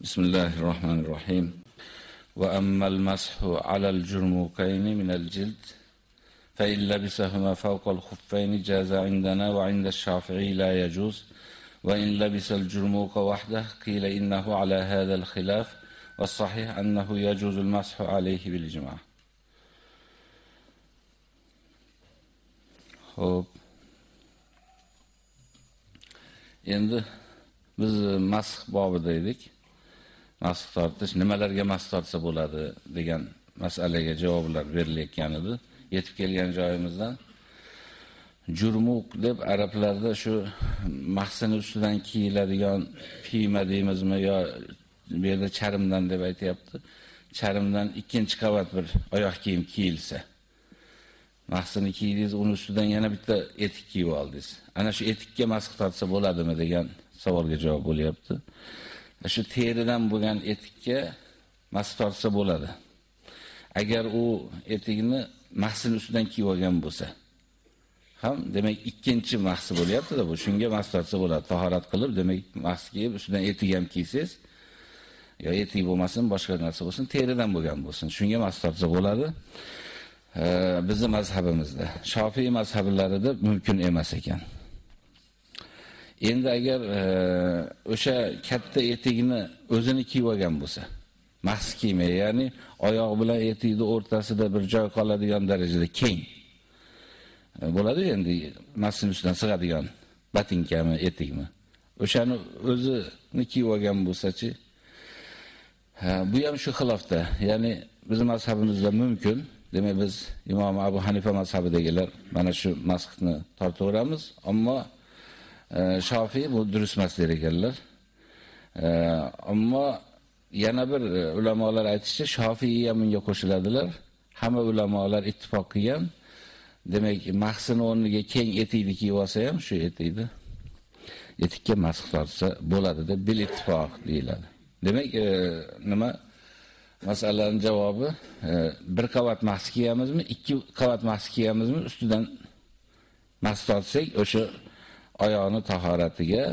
بسم الله الرحمن الرحيم وأما المسح على الجرموكين من الجلد فإن لبسهما فوق الخفين جاز عندنا وعند الشافعي لا يجوز وإن لبس الجرموك وحده قيل إنه على هذا الخلاف والصحيح أنه يجوز المسح عليه بالإجماع Xo'p. Endi biz masx bobida edik. Masx tortish nimalarga mas tortsa bo'ladi degan masalaga javoblar berilayotgan edi. Yetib kelgan joyimizdan jurmuq deb arablarda shu mahsini ustidan kiyiladigan piyma deymizmi yo bu yerda charimdan deb aytyapti. Charimdan ikkinchi qavat bir oyoq kiyim kiyilsa mahsini kiydingiz, uni ustidan yana bitta etik kiyib oldingiz. Ana shu etikka masx tortsa bo'ladimi degan savolga javob bo'lyapti. Shu teridan bo'lgan etikka mas tortsa bo'ladi. Agar u etikni mahsin ustidan kiyib olgan bo'lsa, ham demak ikkinchi mahsi bo'lyapti-da bu. Shunga mas tortsa bo'ladi. Tahorat qilib, demak mahs kiyib, ustidan etik ham kiysiz, yo etik bo'lmasin, boshqa narsa bo'lsin, teridan bo'lgan bo'lsin. Shunga mas tortsa bo'ladi. Bizning mazhabimizda, Shofiy mazhablarida mumkin emas ekan. Endi agar e, o'sha katta etikni o'zini kiyib olgan bo'lsa, mahs kiymay, ya'ni oyoq bilan etikni o'rtasida bir joy qoladigan darajada keng e, bo'ladi endi mahsin ustidan sig'adigan batinkami, etikmi? O'shani o'zini kiyib olgan bo'lsa-chi, bu ham shu xilofda, ya'ni bizning mazhabimizda mumkin. Demak biz Imom Abu Hanifa mazhabidagilar mana shu masxni tortaveramiz, ammo Shofiy bu durust emas der ekanlar. Ammo yana bir e, ulamolar aytishicha Shofiy ham bunga qo'shiladilar. Hamma ulamolar ittifoq qilgan. Demak, mahsin o'rniga keng etikni kiyib olsa ham shu etikni etikka masx qilsa bo'ladi deb bil ittifoq deyiladi. Demak, e, nima Masalaning javobi e, bir qavat mahs kiyamizmi, ikki qavat mahs kiyamizmi, ustidan mahs tortsak, o'sha oyoqni tahoratiga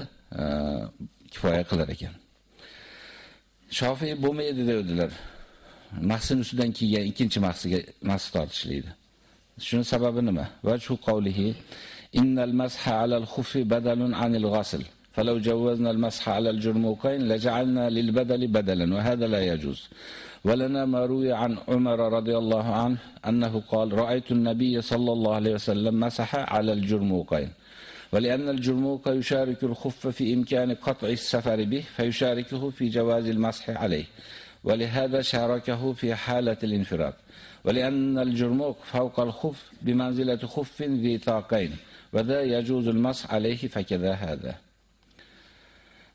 kifoya qilar ekan. Shofiy bo'lmaydi dedilar. Mahsin ustidan kiygan ikkinchi mahsiga mahs tortishlaydi. Shuning sababi nima? Va shu qavlihi innal masha alal khufi badalun anil ghasl. فلو جوزنا المسح على الجرموقين لجعلنا للبدل بدلا وهذا لا يجوز ولنا ما روي عن عمر رضي الله عنه أنه قال رأيت النبي صلى الله عليه وسلم مسح على الجرموقين ولأن الجرموق يشارك الخف في إمكان قطع السفر به فيشاركه في جواز المسح عليه. ولهذا شاركه في حالة الانفراد. ولأن الجرموق فوق الخف بمنزلة خف ذي طاقين وذا يجوز المسح عليه فكذا هذا.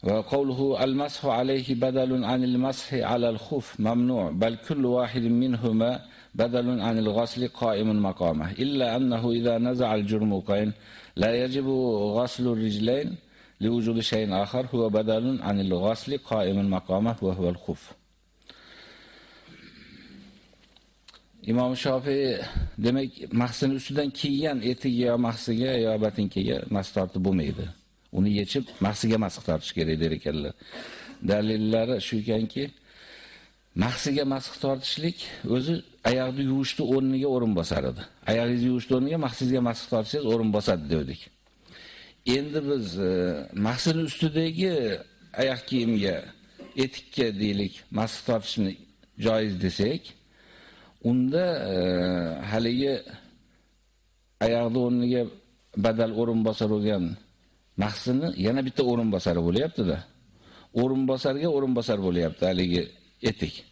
وقوله المسح عليه بدل عن المسح على الخف ممنوع بل كل واحد منهما بدل عن الغسل قائم مقامه. إلا أنه إذا نزع الجرموقين لا يجب غسل الرجلين لوجود شيء آخر هو بدل عن الغسل قائم مقامه وهو الخف Imom Shofiy demak mahsin ustidan kiygan etiga yo mahsiga yo batinkaga mas tortib bo'lmaydi. uni yechib mahsiga masx tortish kerak der ekanlar. Dalillari shu ekanki, mahsiga masx tortishlik o'zi oyoqni yuvishni o'rniga o'rin bosar edi. Oyog'ingizni yuvishni o'rniga mahsizga masx tortsangiz o'rin bosadi dedik. Endi biz e, mahsin ustidagi oyoq kiyimga, etikka deylik, masx tortishni joiz desak, unda e, haligi oyoqni o'rniga badal o'rin bosar bo'lgan mahsini yana bitta o'rin bosari bo'lyapti-da. O'rin bosarga o'rin bosar bo'lyapti haligi etik.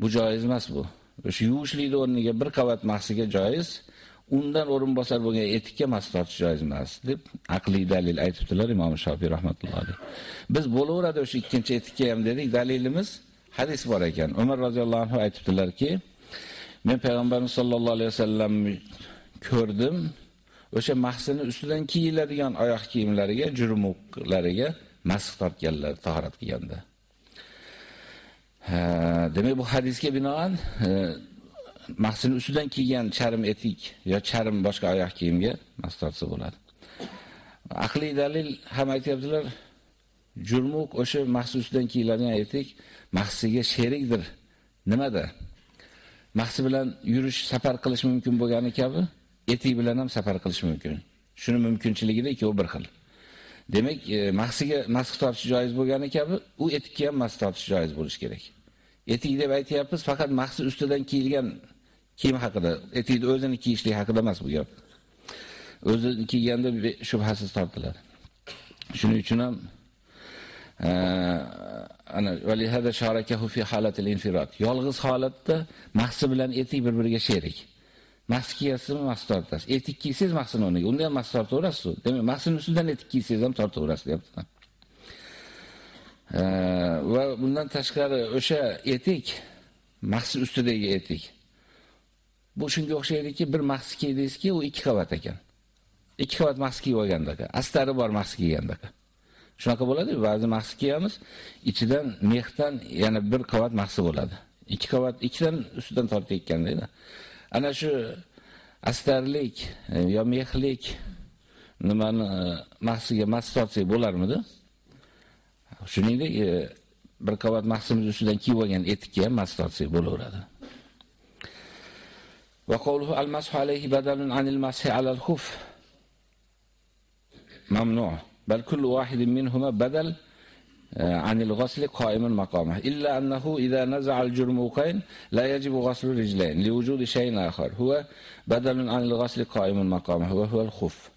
Bu joiz emas bu. O'sha yuvishlik o'rniga bir qavat mahsiga joiz, undan o'rin bosar bo'lgan etikka mas tortish joiz emas deb aqliy dalil aytibdilar Imom Shofiy rahmatullohi alayh. Biz bo'laveradi o'sha ikkinchi etikka ham dedik, dalilimiz hadis bor ekan. Umar roziyallohu anhu aytibdilarki, men payg'ambarimiz sollallohu alayhi vasallamni ko'rdim, o'sha mahsini ustidan kiyiladigan oyoq kiyimlariga, jurmuqlariga masx tortganlar tahorat qilganda. Demak, bu hadisga binoan mahsini ustidan kiygan charim etik yo charm boshqa oyoq kiyimga masx tortsa bo'ladi. Aqliy dalil ham aytibdilar, jurmuk o'sha mahsusdan kiyiladigan etik mahsiga sherikdir. Nimada? Mahsi bilan yurish, safar qilish mumkin bo'lgani kabi, etik bilan ham safar qilish mumkin. Shuni mumkinchiligida ikkovi bir xil. Demak, e, mahsiga masx tortish joiz bo'lgani kabi, u etikka ham masx tortish joiz bo'lishi kerak. Etik deb aytyapmiz, faqat maxsus ustidan kiyilgan kiyim haqida, etikni o'zini kiyishlik haqida emas bu gap. O'zini kiyganda shubhasiz tortiladi. Shuning uchun ham e, ana valihada sharakahu fi halatil infirat. Yolg'iz holatda mahsi bilan etik bir-biriga sherik. Mahsi kiysizmi, mahsi tortasiz. Etik kiysiz mahsini o'rniga. Unda ham mahsi tortaverasiz. Demak, maxsus ustidan etik kiysiz ham tortaverasiz deyapti. Va bundan tashqari o'sha etik mahsi ustidagi etik. Bu shunga o'xshaydiki, bir mahsi kiydingizki, u ikki qavat ekan. Ikki qavat mahsi kiyib olgandaka, astari bor mahsi kiygandaqa Shunaqa bo'ladi, ba'zi mahsi kiyamiz, ichidan mexdan yana bir qavat mahsi bo'ladi. Ikki qavat ikkidan ustidan tortayotgan. Ana shu astarlik e, yo mexlik nimani e, mahsiga mas tortsak bo'larmidi? Shuningdek, e, bir qavat mahsimiz ustidan kiyib olgan etikka ham mas bo'laveradi. Va qawluhu al-mashu alayhi badalun anil mashi ala al-khuf mamnu' bal kullu wahidin minhuma badal عن الغسل قائما مقامه إلا أنه إذا نزع الجرموقين لا يجب غسل الرجلين لوجود شيء آخر هو بدل عن الغسل قائما مقامه وهو الخف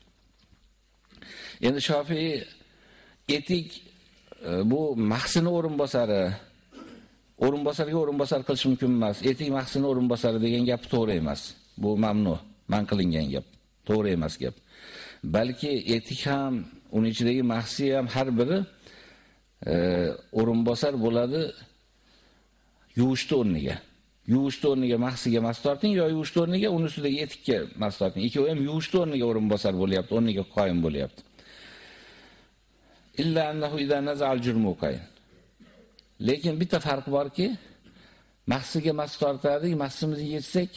endi Shofiy etik bu mahsini o'rin bosari o'rin bosarga o'rin bosar qilish mumkin emas. Etik mahsini o'rin bosari degan gap to'g'ri emas. Bu mamnu, man qilingan gap. To'g'ri emas gap. Balki etik ham, uning ichidagi mahsi ham har biri o'rinbosar bo'ladi yuvishni o'rniga. Yuvishni o'rniga mahsiga mas torting yo yuvishni o'rniga uning ustidagi etikka mas torting. Ikkovi ham yuvishni o'rniga o'rinbosar bo'lyapti, o'rniga qoyim bo'lyapti. Illa annahu idza naza'al jurmuqayn. Lekin bitta farq borki, mahsiga mas tortadik, mahsimizni yetsak,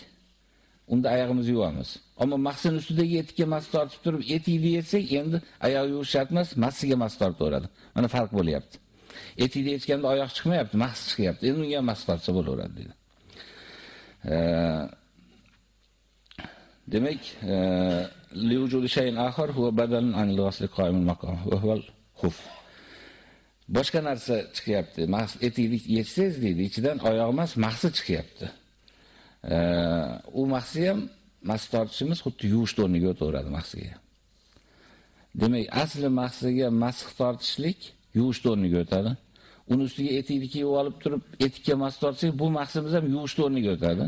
unda oyog'imizni yuvamiz. Ammo mahsin ustidagi etikka mas tortib turib, etikni yetsak, endi oyoq yuvish shart emas, mahsiga mas tortaveradi. Mana farq bo'lyapti. Etikni yetganda oyoq chiqmayapti, mahs chiqyapti. Endi unga mas tortsa bo'laveradi dedi. Demak, e, li vujudi shay'in axir huwa badalun an al-ghasl qa'im al-maqam wa huwa al-khuf. Boshqa narsa chiqyapti. Mahs etikni yetsiz deydi, ichidan oyoq emas, mahsi chiqyapti. u mahsi ham mas tortishimiz xuddi yuvish o'rniga o'taveradi mahsiga. Demak, asli mahsiga masx tortishlik yuvish o'rniga o'tadi. Uni ustiga etikni kiyib olib turib, etikka mas tortsak, bu mahsimiz ham yuvish o'rniga o'tadi.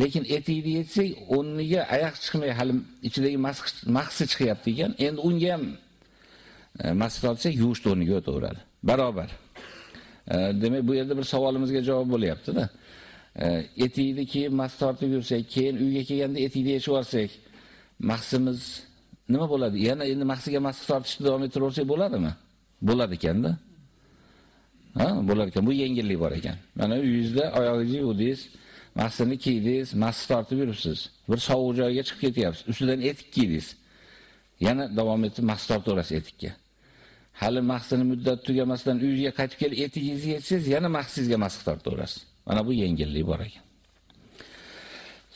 Lekin etikni yetsak, o'rniga oyoq chiqmay, hali ichidagi mahsi chiqyapti ekan. Endi unga ham E, masjid olsa yuvish o'rniga o'taveradi. Barobar. E, demak, bu yerda bir savolimizga javob bo'lyapti-da. E, etikni kiyib masjid tortib yursak, keyin uyga kelganda etikni yechib olsak, mahsimiz nima bo'ladi? Yana endi maqsiga masjid tortishni davom ettiraversak bo'ladimi? Bo'ladi ekanda. Ha, bo'lar ekan. Bu yengillik bor ekan. Mana uyingizda oyog'ingizni yuvdingiz, mahsini kiydingiz, mas tortib yuribsiz. Bir sovuq joyga chiqib ketyapsiz. Ustidan etik kiydingiz. Yana davom etib mas tortaverasiz etikka. Hali mahsini muddat tugamasdan uyga qaytib kelib etigingizni yechsangiz, yana mahsizga mas tortaverasiz. Mana bu yengillik bor ekan.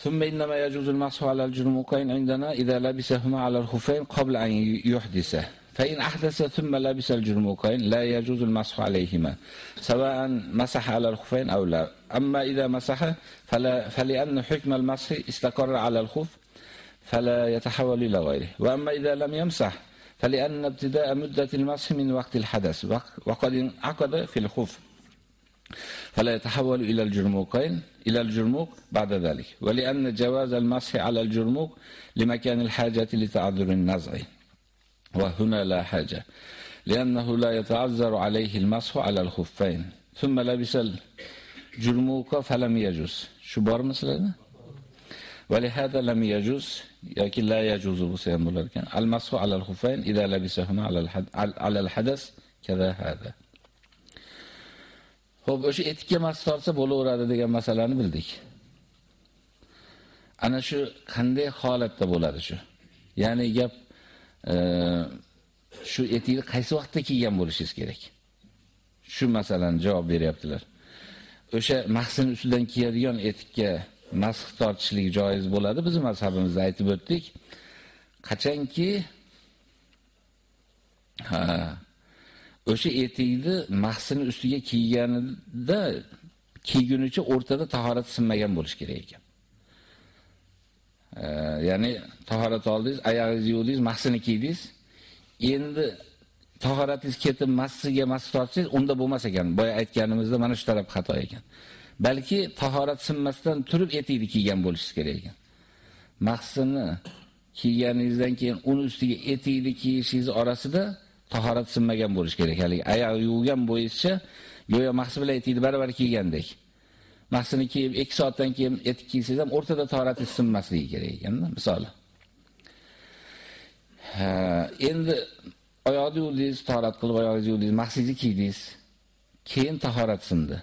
ثم إنما يجوز المسح على الجرمقين عندنا إذا لبسهما على الخفين قبل أن يحدثه فإن أحدث ثم لبس الجرمقين لا يجوز المسح عليهما سواء مسح على الخفين أو لا أما إذا مسح فلا فلأن حكم المسح استقر على الخف فلا يتحول إلى غيره وأما إذا لم يمسح فلأن ابتداء مدة المسح من وقت الحدث وقد انعقد في الخف فلا يتحول إلى الجرموقين إلى الجرموق بعد ذلك. ولأن جواز المسح على الجرموق لمكان الحاجة لتعذر النزع. وهنا لا حاجة لأنه لا يتعذر عليه المسح على الخفين. ثم لبس الجرموق فلم يجوز. شو بار مثلا؟ ولهذا لم يجوز لكن لا يجوز بسيام المسح على الخفين إذا لبسهما على الحدث كذا هذا Xo'p, o'sha etikka mas tortsa bo'laveradi degan masalani bildik. Ana shu qanday holatda bo'ladi shu? Ya'ni gap e, shu etikni qaysi vaqtda kiygan bo'lishingiz kerak. Shu masalani javob beryaptilar. O'sha mahsin ustidan kiyadigan etikka masx tortishlik joiz bo'ladi. Bizning mazhabimizda aytib o'tdik. Qachonki ha o'sha etikni mahsini ustiga kiyganida kiygunicha o'rtada tahorat sinmagan bo'lish kerak ekan. ya'ni tahorat oldingiz, oyog'ingizni yuvdingiz, mahsini kiydingiz. Endi tahoratingiz ketib massiga mass tortsangiz, unda bo'lmas ekan. Boya aytganimizda mana shu taraf xato ekan. Balki tahorat sinmasdan turib etikni kiygan bo'lishingiz kerak ekan. Mahsini kiyganingizdan keyin uni ustiga etikni kiyishingiz orasida tahorat sinmagan bo'lish kerak. Hali oyoq yuvgan bo'yicha go'yo mahsi bilan etikni baravar kiygandek. mahsini kiyib 2 soatdan keyin etik kiysangiz ham o'rtada tahorat sinmasligi kerak ekanda, misol. Ha, endi oyoqni yuvdingiz, tahorat qilib oyoqingizni yuvdingiz, mahsingizni kiydingiz. Keyin tahorat sindi.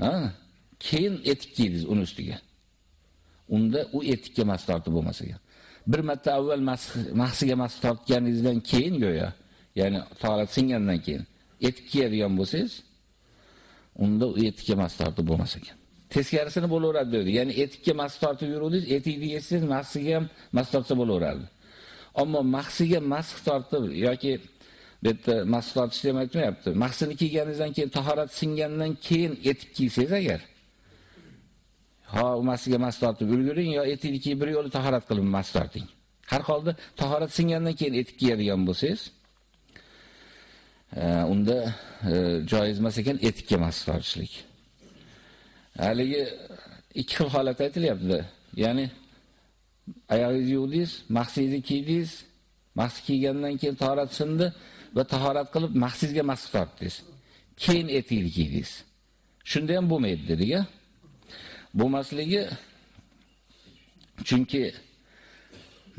Ha? Keyin etik kiydiz uni ustiga. Unda u etikka mas tortib bo'lmasa ekan. Bir marta avval mahsiga mas tortganingizdan keyin go'yo, ya'ni tahorat singandan keyin etik kiyadigan bo'lsangiz, unda u etikka mas tortib bo'lmasa ekan. Teskarisini bo'laveradi dedi. Ya'ni etikka mas tortib yuruvdingiz, etikni yesiz, mahsiga ham mas tortsa bo'laveradi. Ammo mahsiga mas tortib yoki bu yerda mas tortish aytmayapti. Mahsini kiyganingizdan keyin tahorat singandan keyin etik kiysangiz agar ha umasiga mahsiga bulguring ulguring yo etikni kiyib bir yo'li tahorat qilib maslahating. Har holda tahorat singandan keyin etik kiyadigan bo'lsangiz, eh, unda eh, joiz emas ekan etib mas. Haligi ikki xil holat aytilyapti. Ya'ni oyog'ingizni yuvdingiz, mahsingizni kiydingiz, mahsi kiygandan keyin tahorat sindi va tahorat qilib mahsizga mas tortdingiz. Keyin etigini kiydingiz. Shunda ham bo'lmaydi dedi-ya. Bo'lmasligi chunki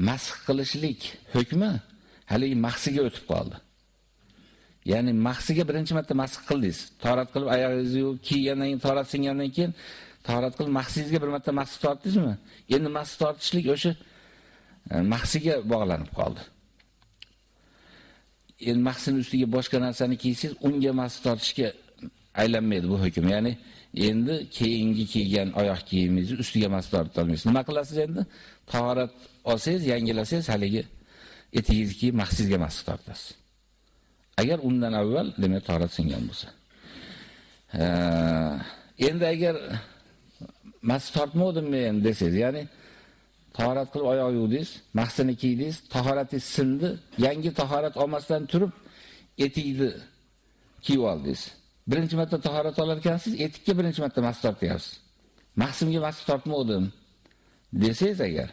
masx qilishlik hukmi hali mahsiga o'tib qoldi. Ya'ni mahsiga birinchi marta masx qildingiz. Tahorat qilib oyog'ingizni yuvib, kiygandan keyin tahorat singandan keyin tahorat qilib mahsizga bir marta masx tortdingizmi? Endi masx tortishlik o'sha e, mahsiga bog'lanib qoldi. Endi mahsin ustiga boshqa narsani kiysangiz, unga mas tortishga aylanmaydi bu hukm. Ya'ni endi keyingi kiygan oyoq kiyimingizni ustiga mas torta olmaysiz. Nima qilasiz endi? Tahorat olsangiz, yangilasangiz, haligi etigingizni kiyib mahsizga mas tortasiz. Agar undan avval demak tahorat singan bo'lsa. Endi agar mas tortmadim men desangiz, ya'ni tahorat qilib oyoq yuvdingiz, mahsini kiydingiz, tahoratingiz sindi, yangi tahorat olmasdan turib etikni kiyib oldingiz. Birinchi marta tahorat olar ekansiz, etikka birinchi marta mas tortyapsiz. Mahsimga mas tortmadim desangiz agar,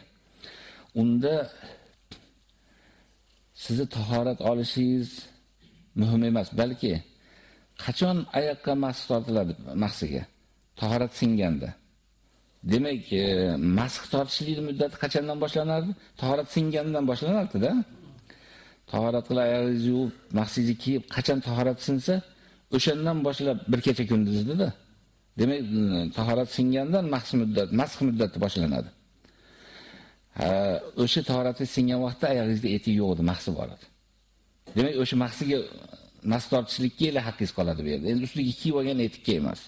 unda sizni tahorat olishingiz muhim emas, balki qachon oyoqqa mas tortiladi mahsiga? Tahorat singanda. Demak, e, masx tortishlik muddati qachondan boshlanadi? Tahorat singandan boshlanardi-da. Tahorat qilib oyog'ingizni yuvib, mahsingizni kiyib, qachon tahorat sinsa, o'shandan boshlab bir kecha kunduzda-da. Demak, e, tahorat singandan masx muddat, masx muddati boshlanadi. Ha, o'sha tahorati singan vaqtda oyog'ingizda etik yo'q edi, mahsi bor edi. Demak, o'sha mahsiga mas tortishlikka ila haqqingiz qoladi bu yerda. Endi ustiga kiyib olgan etikka emas.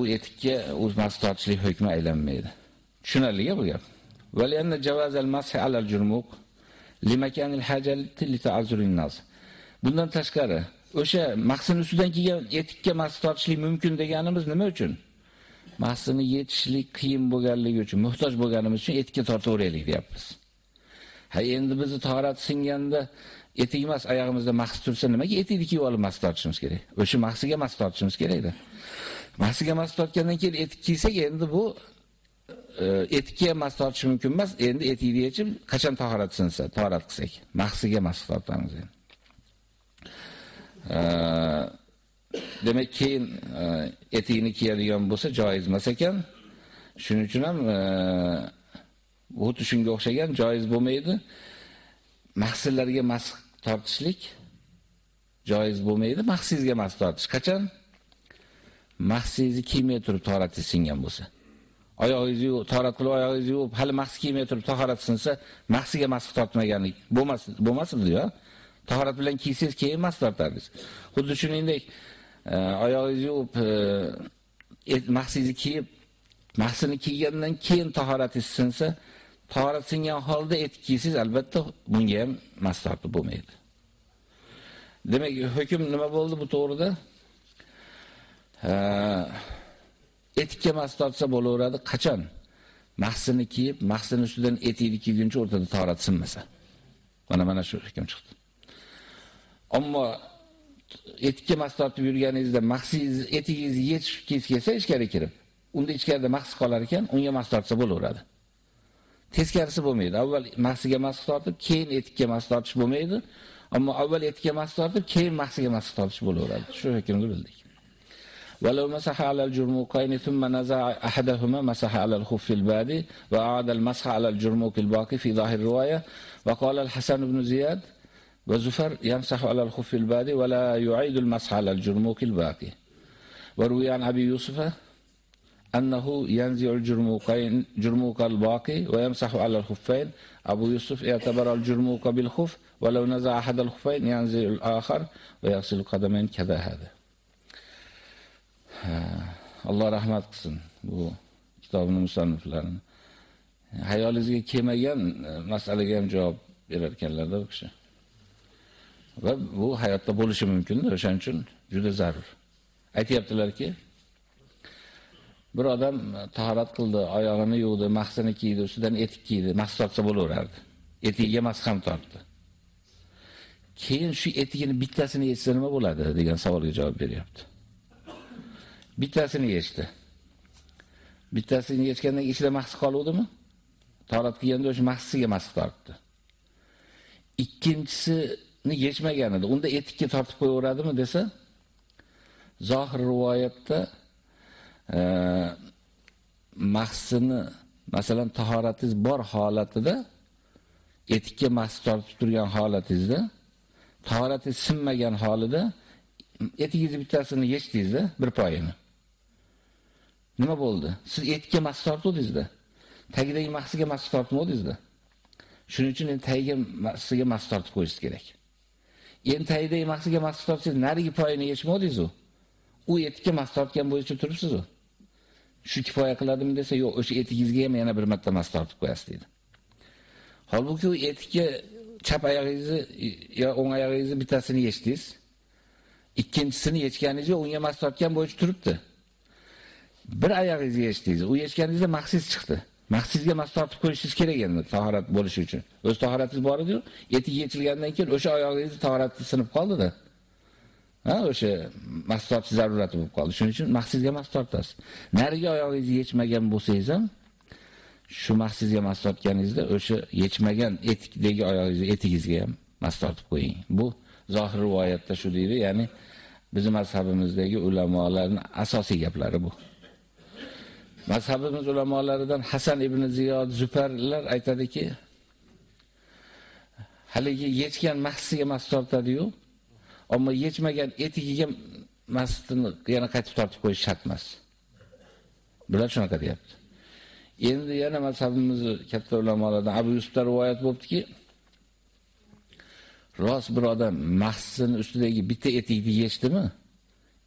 U etikka o'z mas hukm hukmi aylanmaydi. Tushunarli bu gap. Va lianna javaz al-mashi ala al-jurmuq limakan al-hajati li ta'azzurin nas. Bundan tashqari, o'sha mahsin ustidan kelgan etikka mas tortishlik mumkin deganimiz nima uchun? Mahsini yetishlik qiyin bo'lganligi uchun, muhtoj bo'lganimiz uchun etikka tortaveraylik deyapmiz. Ha endi bizni tahorat singanda etik emas, oyog'imizda mahs tursa nimaga etikni kiyib olib mas tortishimiz kerak? O'sha mahsiga mas tortishimiz kerak-da. Mahsiga mas tortgandan keyin etik kiysak, endi bu e, etikka mas tortish mumkin emas. Endi etikni yechib, qachon tahorat sinsa, tahorat qilsak, mahsiga mas tortamiz endi. E, demak keyin e, etikni kiyadigan bo'lsa joiz emas ekan. Shuning uchun ham e, xuddi shunga o'xshagan joiz bo'lmaydi. Mahsillarga mas tortishlik joiz bo'lmaydi, mahsizga mas tortish. Qachon? Mahsingizni kiymay turib tahoratingiz singan bo'lsa. oyog'ingizni yuvib, torat qilib oyog'ingizni yuvib, hali mahs kiymay turib tahorat sinsa, mahsiga mahsi tortmaganlik bo'lmas, bo'lmasdi-ya. Tahorat bilan kiysangiz keyin mahsi tortardingiz. Xuddi shuningdek, e, oyog'ingizni yuvib, e, mahsingizni kiyib, mahsini kiygandan keyin tahoratingiz sinsa, tahorat singan holda etik kiysangiz, albatta bunga ham mahsi tortib bo'lmaydi. Demak, hukm nima bo'ldi bu to'g'rida? Etikka mas tortsa bo'laveradi. Qachon? Mahsini kiyib, mahsini ustidan etikni kiyguncha o'rtada tahorat sinmasa. Mana mana shu hukm chiqdi. Ammo etikka mas tortib yurganingizda mahsingiz etigingizni yechib kiyib kelsa ichkari kirib, unda ichkarida mahsi qolar ekan, unga mas tortsa bo'laveradi. Teskarisi bo'lmaydi. Avval mahsiga mas tortib, keyin etikka mas tortish bo'lmaydi. Ammo avval etikka mas tortib, keyin mahsiga mas tortish bo'laveradi. Shu hukmni bildik. ولو مسح على الجرموقين ثم نزع أحدهما مسح على الخف البادي وأعاد المسح على الجرموق الباقي في ظاهر الرواية. وقال الحسن بن زياد وزفر يمسح على الخف البادي ولا يعيد المسح على الجرموق الباقي. وروي عن أبي يوسف أنه ينزع الجرموقين جرموق الباقي ويمسح على الخفين. أبو يوسف اعتبر الجرموق بالخف ولو نزع أحد الخفين ينزع الآخر ويغسل القدمين كذا هذا. Alloh rahmat qilsin bu kitobni musanniflarini. Hayolingizga kelmagan e, masalaga ham javob berar ekanlarda bu kishi. Va bu hayotda bo'lishi mumkin, o'shaning uchun juda zarur. Aytayaptilarki, bir odam e, tahorat qildi, oyog'ini yuvdi, mahsini kiydi, ustidan etik kiydi, mahs tortsa bo'laverardi. Etigiga mahs ham tortdi. Keyin shu etigini bittasini yechsa nima bo'ladi degan savolga javob beryapti. Bittasini yechdi. Bittasini yechgandan ichida mahsi qoluvdimi? Tahorat qilganda o'sha mahsiga mahsi tortdi. Ikkinchisini yechmagan edi. Unda etikka tortib qo'yaveradimi desa, zohir rivoyatda e, mahsini masalan tahoratingiz bor holatida etikka mahsi tortib turgan holatingizda tahoratingiz sinmagan holida etigingizni bittasini yechdingiz-da, bir poyini Nima bo'ldi? Siz etga mas tortdingizda. Tagidagi mahsiga mas tortmadingizda. Shuning uchun endi tagiga mahsiga mas tortib qo'yishingiz kerak. Endi tagidagi mahsiga mas tortsangiz, narigi poyini yechmadingiz u. U etga mas tortgan bo'yicha turibsiz u. Shu kifoya qiladimi desa, yo'q, o'sha etigingizga ham yana bir marta mas tortib qo'yasiz dedi. Holbuki u etikka chap oyog'ingizni yo o'ng oyog'ingizni bittasini yechdingiz. Ikkinchisini yechganingizda unga mas tortgan bo'yicha turibdi. Bir oyog'ingizni yechdingiz, u yechganingizda maxsiz chiqdi. Maxsizga mas tortib qo'yishingiz kerak endi tahorat bo'lishi uchun. O'z tahoratingiz bor edi-yu, etik yechilgandan keyin o'sha oyog'ingizni tahorati sinib qoldi-da. Ha, o'sha mas tortish zarurati bo'lib qoldi. Shuning uchun maxsizga mas tortasiz. Nariga oyog'ingizni yechmagan bo'lsangiz ham shu maxsizga mas tortganingizda o'sha yechmagan etikdagi oyog'ingizni etigingizga ham mas tortib qo'ying. Bu zohir rivoyatda shu deydi, ya'ni bizning mazhabimizdagi ulamolarning asosiy gaplari bu. Mazhabimiz ulamolaridan Hasan ibn Ziyod Zufarlar aytadiki, haligi yechgan mahsiga mas tortadi-yu, ammo yechmagan etigiga masni yana qaytib tortib qo'yish shart emas. Bular shunaqa deyapti. Endi yana mazhabimiz katta ulamolaridan Abu Yusufdan rivoyat bo'libdiki, rost bir odam mahsini ustidagi bitta etikni yechdimi,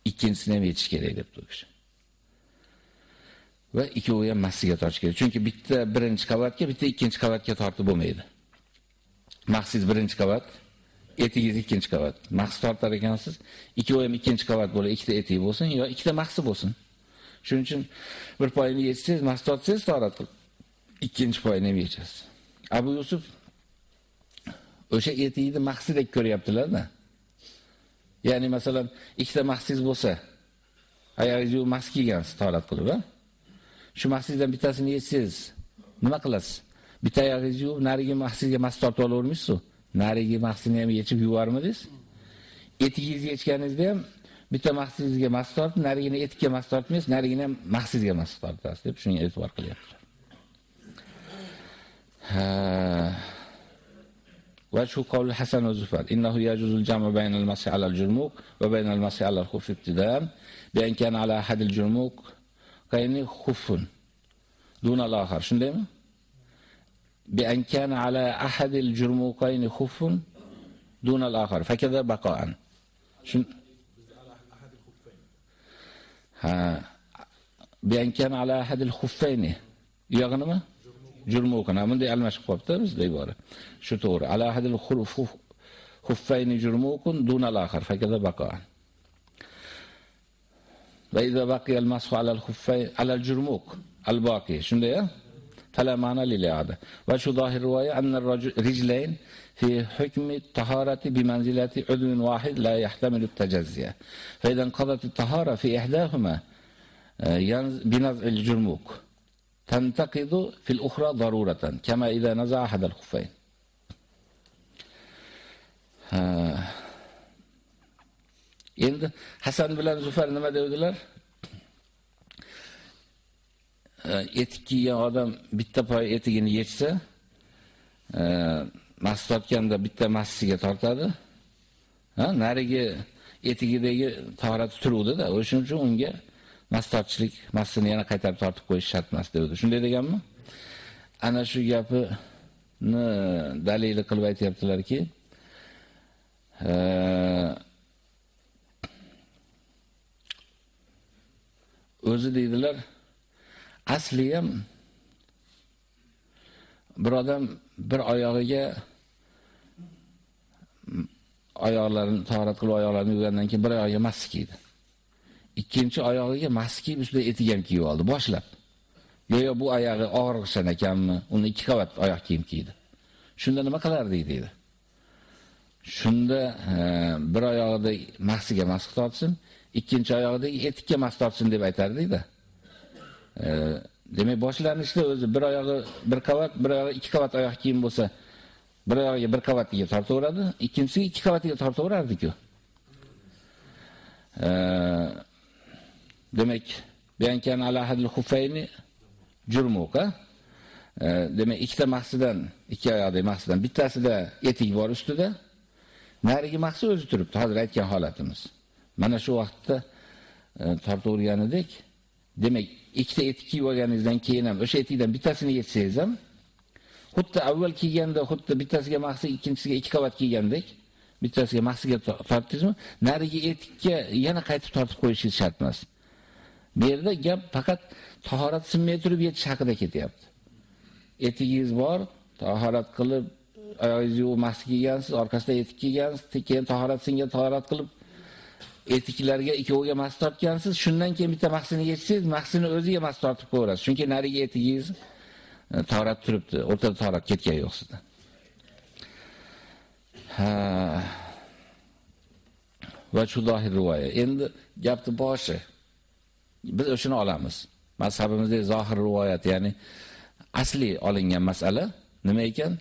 ikkinchisini ham yechish kerak deb turibdi. Va ikkovi ham massiga tortish kerak. Chunki bitta birinchi qavatga, bitta ikkinchi qavatga tortib bo'lmaydi. Maxsiz birinchi qavat, etigingiz ikkinchi qavat. Maxsiz tortar ekansiz, ikkovi ham ikkinchi qavat bo'lib, ikkita etik bo'lsin yo ikkita maxsi bo'lsin. Shuning uchun bir poyini yechsangiz, maxsiz tortsangiz torat qilib, ikkinchi poyini ham yechasiz. Abu Yusuf o'sha etikni maxsidek ko'ryaptilar-da. Ya'ni masalan, ikkita maxsiz bo'lsa, oyog'ingizni mas kiygansiz torat qilib, ha? shu mahsizdan bittasini yetsangiz, nima qilasiz? Bitta yog'ingizni yuvib, narigi mahsulotga mas tortib olavermaysiz-ku. Narigi mahsulotni ham yechib yuvarmidingiz? Etigingizga yechganingizda ham bitta mahsulotga mas tortib, narigini etikka mas tortmaysiz, narigini ham mahsulotga mas tortasiz deb shunga e'tibor qilyapti. Ha. va shu qavli Hasan Uzufar innahu yajuzul jam'u baynal masih al-jurmuq va baynal masih alal khuf ibtidam bi an kana ala hadil jurmuq كأنه خف دون الآخر. shundaymi بأن كان على أحد الجرموقين خف دون الآخر. فكذا بقاء. شن؟ بأن كان على أحد الخفين. يغنم؟ جرموك أنا من دي المشق قبطة بس دي بارة. شو تور على أحد الخفين جرموك دون الآخر. فكذا بقاء. وإذا بقي المسح على الخفين على الجرموك الباقي شنو فلا معنى للإعادة. وشو ظاهر الرواية أن الرجلين في حكم الطهارة بمنزلة عضو واحد لا يحتمل التجزية. فإذا انقضت الطهارة في إحداهما بنزع الجرموك. تنتقض في الأخرى ضرورة كما إذا نزع أحد الخفين. Endi Hasan bilan Zufar nima dedilar? etik kiygan odam bitta poy etigini yechsa, e, mas tortganda bitta massiga tortadi. Ha, narigi etigidagi tahorati turuvdi-da, o'shuning uchun unga mas tortishlik, massini yana qaytarib tortib qo'yish shart emas dedi. Shunday deganmi? Ana shu gapini dalili qilib aytayaptilarki, e, o'zi deydilar, asli ham bir odam bir oyog'iga oyoqlarini tahorat qilib oyoqlarini yuvgandan keyin bir oyog'iga mas kiydi. Ikkinchi oyog'iga mas kiyib ustida etik ham kiyib oldi boshlab. Yo'yo bu oyog'i og'riqchan ekanmi? Uni ikki qavat oyoq kiyim kiydi. Shunda nima qilardi deydi. Shunda e, bir oyog'ida masiga mas tortsin, ikkinchi oyog'idagi etikka mas tortsin deb aytardida. E, demak, boshlanishda o'zi bir oyog'i bir qavat, bir oyog'i ikki qavat oyoq kiyim bo'lsa, bir oyog'iga bir qavatiga tortaveradi, ikkinchisiga ikki qavatiga tortaverardi-ku. E, demak, biyankan ala xufayni jurmuqa. E, demak, ikkita mahsidan, ikki oyoqdagi mahsidan bittasida etik bor ustida, narigi mahsi o'zi turibdi, hozir aytgan holatimiz. Mana shu vaqtda e, tortavergan edik. Demak, ikkita etik kiyib olganingizdan keyin ham o'sha etikdan bittasini yetsangiz ham xuddi avval kiyganda xuddi bittasiga mahsi, ikkinchisiga ikki qavat kiygandek, bittasiga mahsiga tortdingizmi? Narigi etikka yana qaytib tortib qo'yishingiz shart emas. Bu yerda gap faqat tahorat sinmay turib yetish haqida ketyapti. Etigingiz bor, tahorat qilib oyog'ingizni yuvib mahsi kiygansiz, orqasidan etik kiygansiz, keyin tahorat singan tahorat qilib etiklarga ikkoviga mas tortgansiz, shundan keyin bitta mahsini yechsangiz, mahsini o'ziga mas tortib ko'rasiz. Chunki nariga etigingiz e, turibdi, o'rtada tahorat ketgan yo'q sizda. Ha. Va shu dohir rivoya. Endi gapni boshi biz o'shini olamiz. Mazhabimizda zohir rivoyat, ya'ni asli olingan masala nima ekan?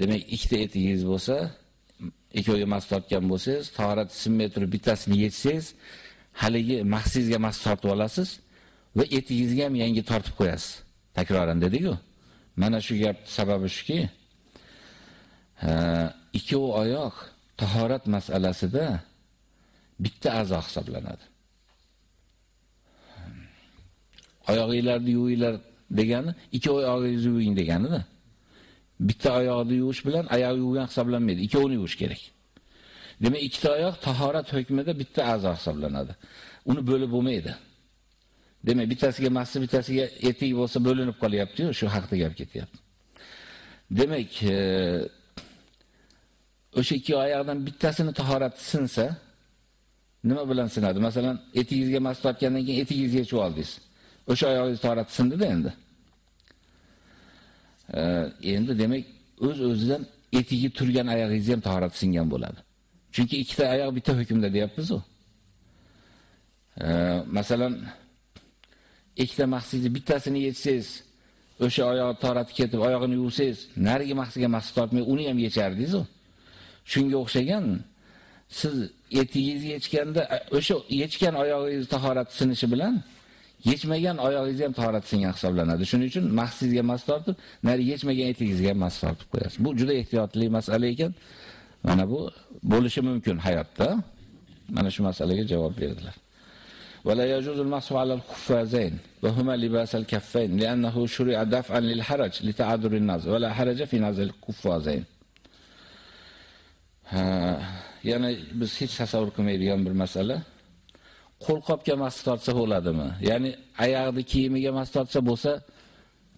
Demak, ikkita etigingiz bo'lsa, ikkoviga mas tortgan bo'lsangiz, tahorat sinmay turib bittasini yechsangiz, haligi mahsizga mas tortib olasiz va etingizga ham yangi tortib qo'yasiz. Takroran dedik-ku. Mana shu gap sababi shuki, ikki oyoq tahorat masalasida bitta a'zo hisoblanadi. Oyog'inglarni yuvinglar degani, ikki oyog'ingizni yuving deganida. De. Bitta oyoqni yuvish bilan oyoq yuvgan hisoblanmaydi. Ikkovini yuvish kerak. Demak, ikkita oyoq tahorat hukmida bitta a'zo hisoblanadi. Uni bo'lib bo'lmaydi. Demak, bittasiga massi, bittasiga etik bo'lsa bo'linib qolyapti-yu, shu haqda gap ketyapti. Demak, e, o'sha ikki oyoqdan bittasini tahorat sinsa, nima bilan sinadi? Masalan, etigingizga mas tortgandan keyin etigingizga yechib oldingiz. O'sha oyoqingiz tahorat sindi-da endi. Endi demak o'z-o'zidan etigi turgan oyog'ingizni ham tahorat singan bo'ladi. Chunki ikkita oyoq bitta hukmda deyapmiz-ku. Masalan, ikkita mahsizni bittasini yetsangiz, o'sha oyoq tahorat ketib, oyog'ini yuvsangiz, narigi mahsiga mahs tortmay uni ham yechardingiz-ku. Shunga o'xshagan siz etigingizni yechganda e, o'sha yechgan oyog'ingiz tahorat sinishi bilan yechmagan oyog'ingiz ham tahorat singan hisoblanadi. Shuning uchun mahsizga mas tortib, nari yechmagan etingizga ham mas tortib qo'yasiz. Bu juda ehtiyotli masala ekan. Mana bu bo'lishi mumkin hayotda. Mana shu masalaga javob berdilar. ولا يجوز المسح على الخفازين وهما لباس الكفين لأنه شرع دفعا للحرج لتعذر الناس ولا حرج في نزع الخفازين yana biz hech tasavvur qilmaydigan bir masala qo'lqopga mas tortsa bo'ladimi? Ya'ni oyoqni kiyimiga mas tortsa bo'lsa,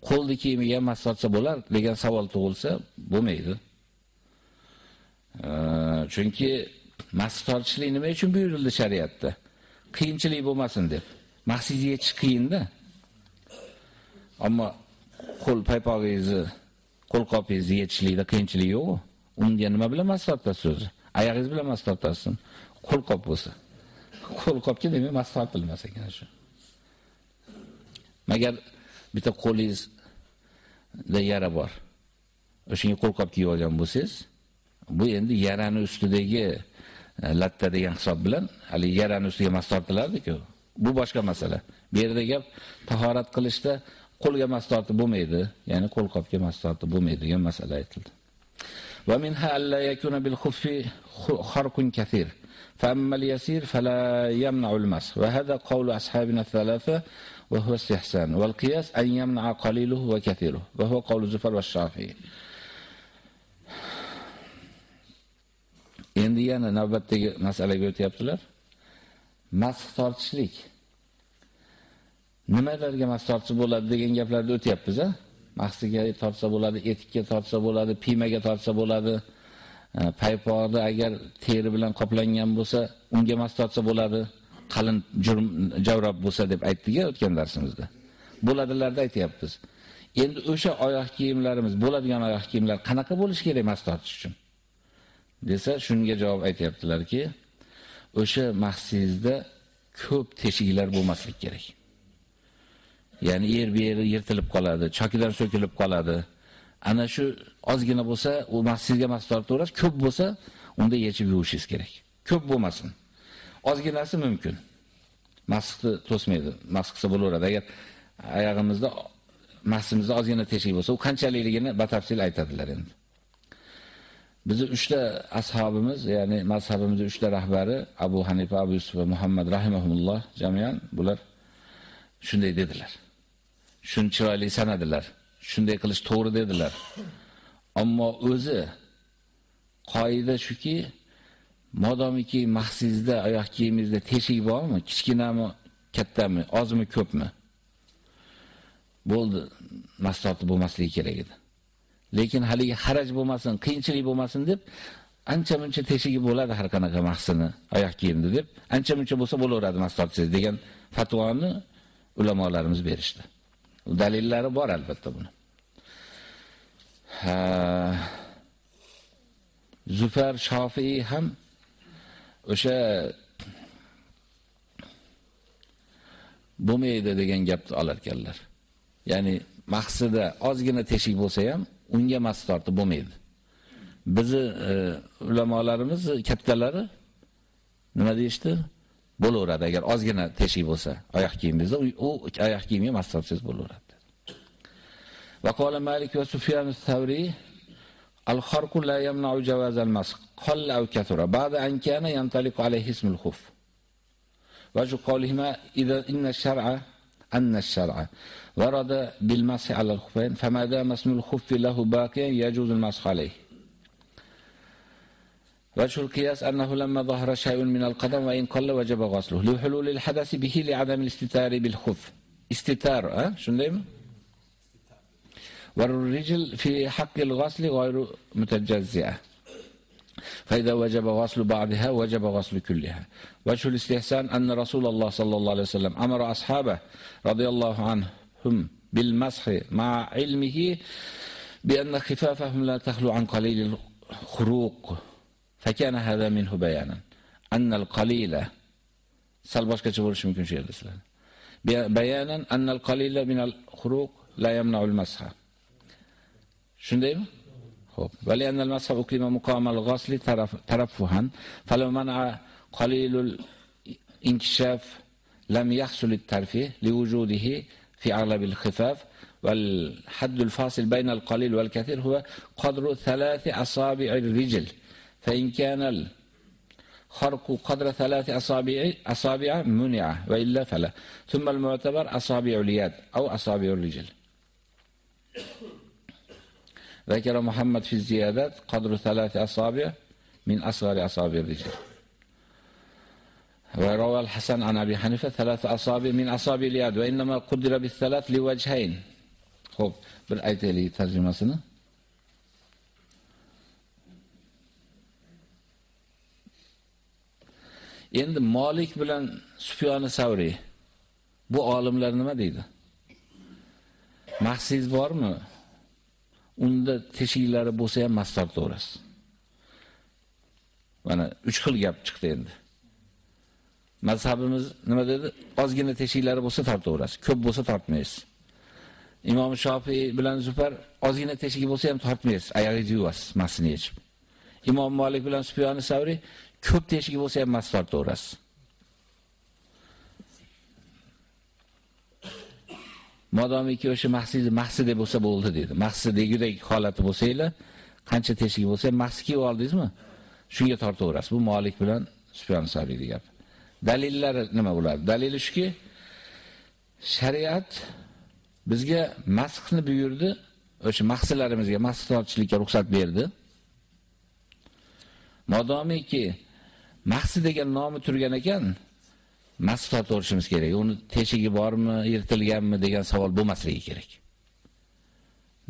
qo'lni kiyimiga mas tortsa bo'lar degan savol tug'ilsa, bo'lmaydi. Chunki mas tortishlik nima uchun buyurildi shariatda? Qiyinchilik bo'lmasin deb. Maqsadiga yetish qiyinda. Ammo qo'l paypog'ingizni, qo'lqopingizni yetishlikda qiyinchilik yo'q. Unga nima bilan mas tortasiz? Oyog'ingiz bilan mas tortasiz. Qo'lqop bo'lsa. qo'l qopki demak masxal qilmas ekan shu. Magar bitta qo'lingizda yara bor. O'shinga qo'l qop kiyib olgan bo'lsangiz, bu endi yarani ustidagi e, latta degan hisob bilan hali yarani ustiga mas tortilardi-ku. Bu boshqa masala. Bu yerda gap tahorat qilishda qo'lga mas tortib bo'lmaydi, ya'ni qo'l qopga mas tortib bo'lmaydi degan masala aytildi. Va minha alla yakuna bil khuffi harqun kathir. فأما اليسير فلا يمنع المسح وهذا قول أصحابنا الثلاثة وهو استحسان والقياس أن يمنع قليله وكثيره وهو قول زفر والشافعي endi yana navbatdagi masalaga o'tyaptilar masx tortishlik nimalarga masx tortish bo'ladi degan gaplarni o'tyapmiz a mahsiga tortsa bo'ladi, etikka tortsa bo'ladi, pimaga tortsa bo'ladi. E, agar teri bilan qoplangan bo'lsa, unga mastotsa bo'ladi. Qalin jurm javrob bo'lsa deb aytdik-a o'tgan darsimizda. Bo'ladilarda aytyapmiz. Endi o'sha oyoq kiyimlarimiz, bo'ladigan oyoq kiyimlar qanaqa bo'lishi kerak mastotish uchun? desa, shunga javob aytyaptilarki, o'sha mahsizda ko'p teshiklar bo'lmaslik kerak. Ya'ni yer bir yirtilib qoladi, chokidan so'kilib qoladi. Ana shu ozgina bo'lsa, u masjidga mastor to'rash, ko'p bo'lsa, unda yechib yuvishingiz kerak. Ko'p bo'lmasin. Ozginasi mumkin. Masjidni to'smaydi. Masjidsa bo'laveradi. Agar oyog'imizda masjidimizda ozgina teshik bo'lsa, u qanchalikligini batafsil aytadilar endi. Bizi 3 ta ashabimiz, ya'ni mazhabimizning 3 ta rahbari Abu Hanifa, Abu Yusuf va Muhammad rahimahumulloh jamian bular shunday dedilar. shuni chiroyli sanadilar. Shunday qilish to'g'ri dedilar. Ammo o'zi qoida shuki, modomiki mahsizda oyoq kiyimingizda teshik bormi, kichkinami, kattami, ozmi, ko'pmi? Bo'ldi, mastorti bo'lmasligi kerak edi. Lekin haligi xaraj bo'lmasin, qiyinchilik bo'lmasin deb ancha-muncha teshigi bo'ladi har qanaqa mahsini oyoq kiyimda deb, ancha-muncha bo'lsa bo'laveradi mastortisiz degan fatvoni ulamolarimiz berishdi. dalillari bor albatta buni. Zufar Shofiy ham o'sha bo'lmaydi degan gapni olar ekanlar. Ya'ni maqsada ozgina teshik bo'lsa ham unga mas tortib bo'lmaydi. Bizi e, ulamolarimiz kattalari nima deyishdi? bo'laveradi agar ozgina teshik bo'lsa oyoq kiyimingizda u oyoq kiyimga mastorsiz bo'laveradi. Malik va Sufyan as-Savri al-kharq la yamna'u jawaz al-masq qalla aw kathura ba'da an kana yantaliqu alayhi ism al-khuf. وجه قولهما إذا إن الشرع أن الشرع ورد بالمسح على الخفين فما دام اسم الخف له باقيا يجوز المسح عليه. وجه القياس أنه لما ظهر شيء من القدم وإن قل وجب غسله. لحلول الحدث به لعدم الاستتار بالخف استتار أه؟ شو دايما؟ والرجل في حق الغسل غير متجزئة فإذا وجب غسل بعضها وجب غسل كلها وجه الاستحسان أن رسول الله صلى الله عليه وسلم أمر أصحابه رضي الله عنهم بالمسح مع علمه بأن خفافهم لا تخلو عن قليل الخروق فكان هذا منه بيانا أن القليل سأل boshqacha bo'lishi mumkin shu yerda sizlar. Bayanan anna al-qalil min al-khuruq la yamna'u al-masha. shundaymi ho'p ولأن المسح أقيم مقام الغسل ترفها فلو منع قليل الانكشاف لم يحصل الترفيه لوجوده في أغلب الخفاف والحد الفاصل بين القليل والكثير هو قدر ثلاث أصابع الرجل. فإن كان خرق قدر ثلاث أصابع أصابع منع وإلا فلا. ثم المعتبر أصابع اليد أو أصابع الرجل. ذكر محمد في الزيادات قدر ثلاث أصابع من أصغر أصابع الرجل وروى الحسن عن أبي حنيفة ثلاث أصابع من أصابع اليد وإنما قدر بالثلاث لوجهين خب bir aytaylik tarjimasini endi Malik bilan Sufyon Savri bu olimlar nima deydi mahsiz bormi Unda teshiklari bo'lsa ham mastar to'g'rasi mana 3 xil gap chiqdi endi. Mazhabimiz nima dedi? Ozgina teshiklari bo'lsa tortaverasiz ko'p bo'lsa tortmaysiz. Imom shofiy bilan zufar ozgina teshigi bo'lsa ham tortmaysiz oyog'ingizni yuvasiz masni yechib. Imom Malik bilan sufyon savri ko'p teshigi bo'lsa ham mas tortaverasiz. Modomiki o'sha mahsidi mahsida bo'lsa bo'ldi dedi. Mahsidagidek holati bo'lsanglar qancha teshigi bo'lsa ham mahsi kiyib oldingizmi? Shunga tortaverasiz. Bu molik bilan sufyon savriy gap. Dalillari nima bo'ladi? Dalili shuki shariat bizga masxni buyurdi o'sha mahsilarimizga masx tortishlikka ruxsat berdi. Modomiki mahsi degan nomi turgan ekan masx tortishimiz kerak. Uni teshigi bormi yirtilganmi degan savol bo'lmasligi kerak.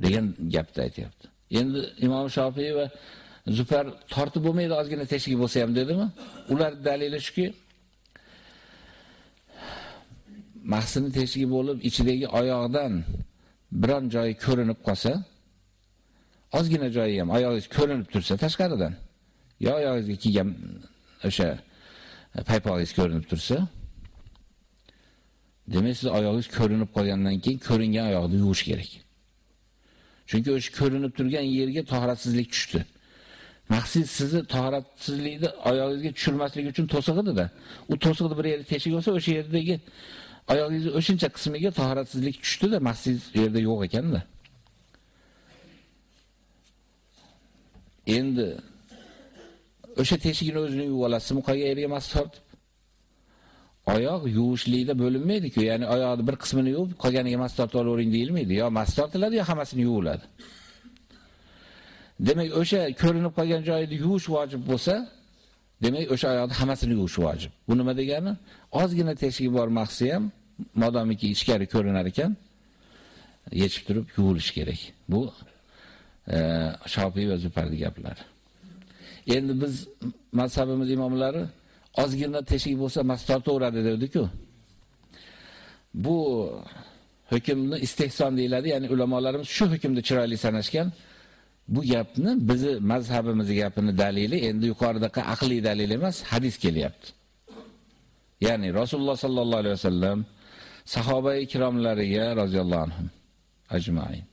Degan gapni aytyapti. Endi imom shofiy va zufar tortib bo'lmaydi ozgina teshigi bo'lsa ham dedimi? Ular dalili shuki mahsini teshigi bo'lib ichidagi oyoqdan biron joyi ko'rinib qolsa, ozgina joyi ham oyog'ingiz ko'rinib tursa tashqaridan, yo oyog'ingizga kiygan o'sha paypog'ingiz ko'rinib tursa, demak siz oyog'ingiz ko'rinib qolgandan keyin ko'ringan oyoqni yuvish kerak. Chunki o'sha ko'rinib turgan yerga tahoratsizlik tushdi. Maqsad sizni tahoratsizlikni oyog'ingizga tushirmaslik uchun to'siq edi-da. U to'siqni bir yeri teshik bo'lsa, o'sha yerdagi oyog'ingizni o'shuncha qismiga tahoratsizlik tushdi-da, masjid yerda yo'q ekanda. Endi o'sha teshikni o'zini yuvib olasizmi, qolgan yerga mas tortib? Oyoq yuvishlikda bo'linmaydi-ku, ya'ni oyoqni bir qismini yuvib, qolganiga mas tortib olavering deyilmaydi. Yo mas tortiladi, yo hammasini yuviladi. Demak, o'sha ko'rinib qolgan joyni yuvish vojib bo'lsa, demak o'sha oyoqni hammasini yuvish vojib. Bu nima degani? Ozgina teshigi bor mahsi ham modomiki ichkari ko'rinar ekan, yechib turib yuvilish kerak. Bu e, Shofiy va Zufardi gaplar. Endi biz mazhabimiz imomlari ozgina teshik bo'lsa mas tortaveradi dedi-ku. Bu hukmni istehson deyiladi, ya'ni ulamolarimiz shu hukmni chiroyli sanashgan. Bu gapni bizi mazhabimiz gapini dalili endi yuqoridagi aqliy dalil emas, hadis kelyapti. Ya'ni Rasululloh sallallohu alayhi vasallam sahobai ikromlariga roziyallohu anhum ajmain.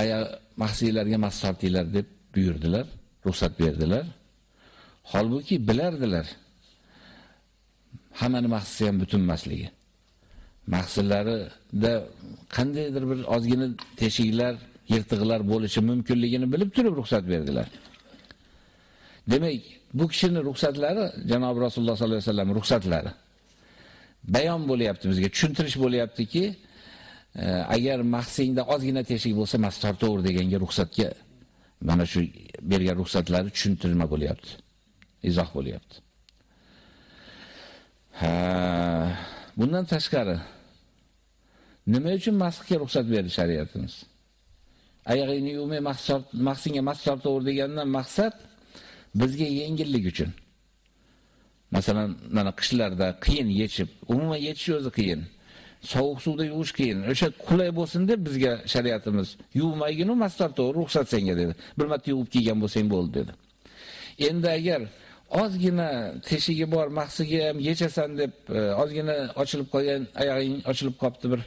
Aya mahsiylarga mastartinglar deb buyurdilar, ruxsat berdilar. Holbuki bilardilar. Hammani mahsisi ham butunmasligi. emasligi. Qandaydir bir ozgina teshiklar, yirtiqlar bo'lishi mumkinligini bilib turib ruxsat berdilar. Demak, bu kishining ruxsatlari janob Rasululloh sollallohu alayhi vasallam ruxsatlari bayon bo'lyapti bizga, tushuntirish bo'lyaptiki, e, agar mahsingda ozgina teshik bo'lsa, mas tortaver deganga ruxsatga mana shu bergan ruxsatlari tushuntirma bo'lyapti. Izoh bo'lyapti. Ha, bundan tashqari nima uchun masxga ruxsat berdi shariatimiz? Oyog'ingni yuvmay maqsinga mas tortaver degandan maqsad bizga yengillik uchun. Masalan, mana qishlarda qiyin yechib, umuman yechish o'zi qiyin. Sovuq suvda yuvish qiyin. O'sha qulay bo'lsin deb bizga shariatimiz yuvmaginu mastar to'g'ri ruxsat senga dedi. Bir marta yuvib kelgan bo'lsang bo'ldi dedi. Endi agar ozgina teshigi bor mahsiga ham yechasan deb e, ozgina ochilib qolgan oyog'ing ochilib qopti bir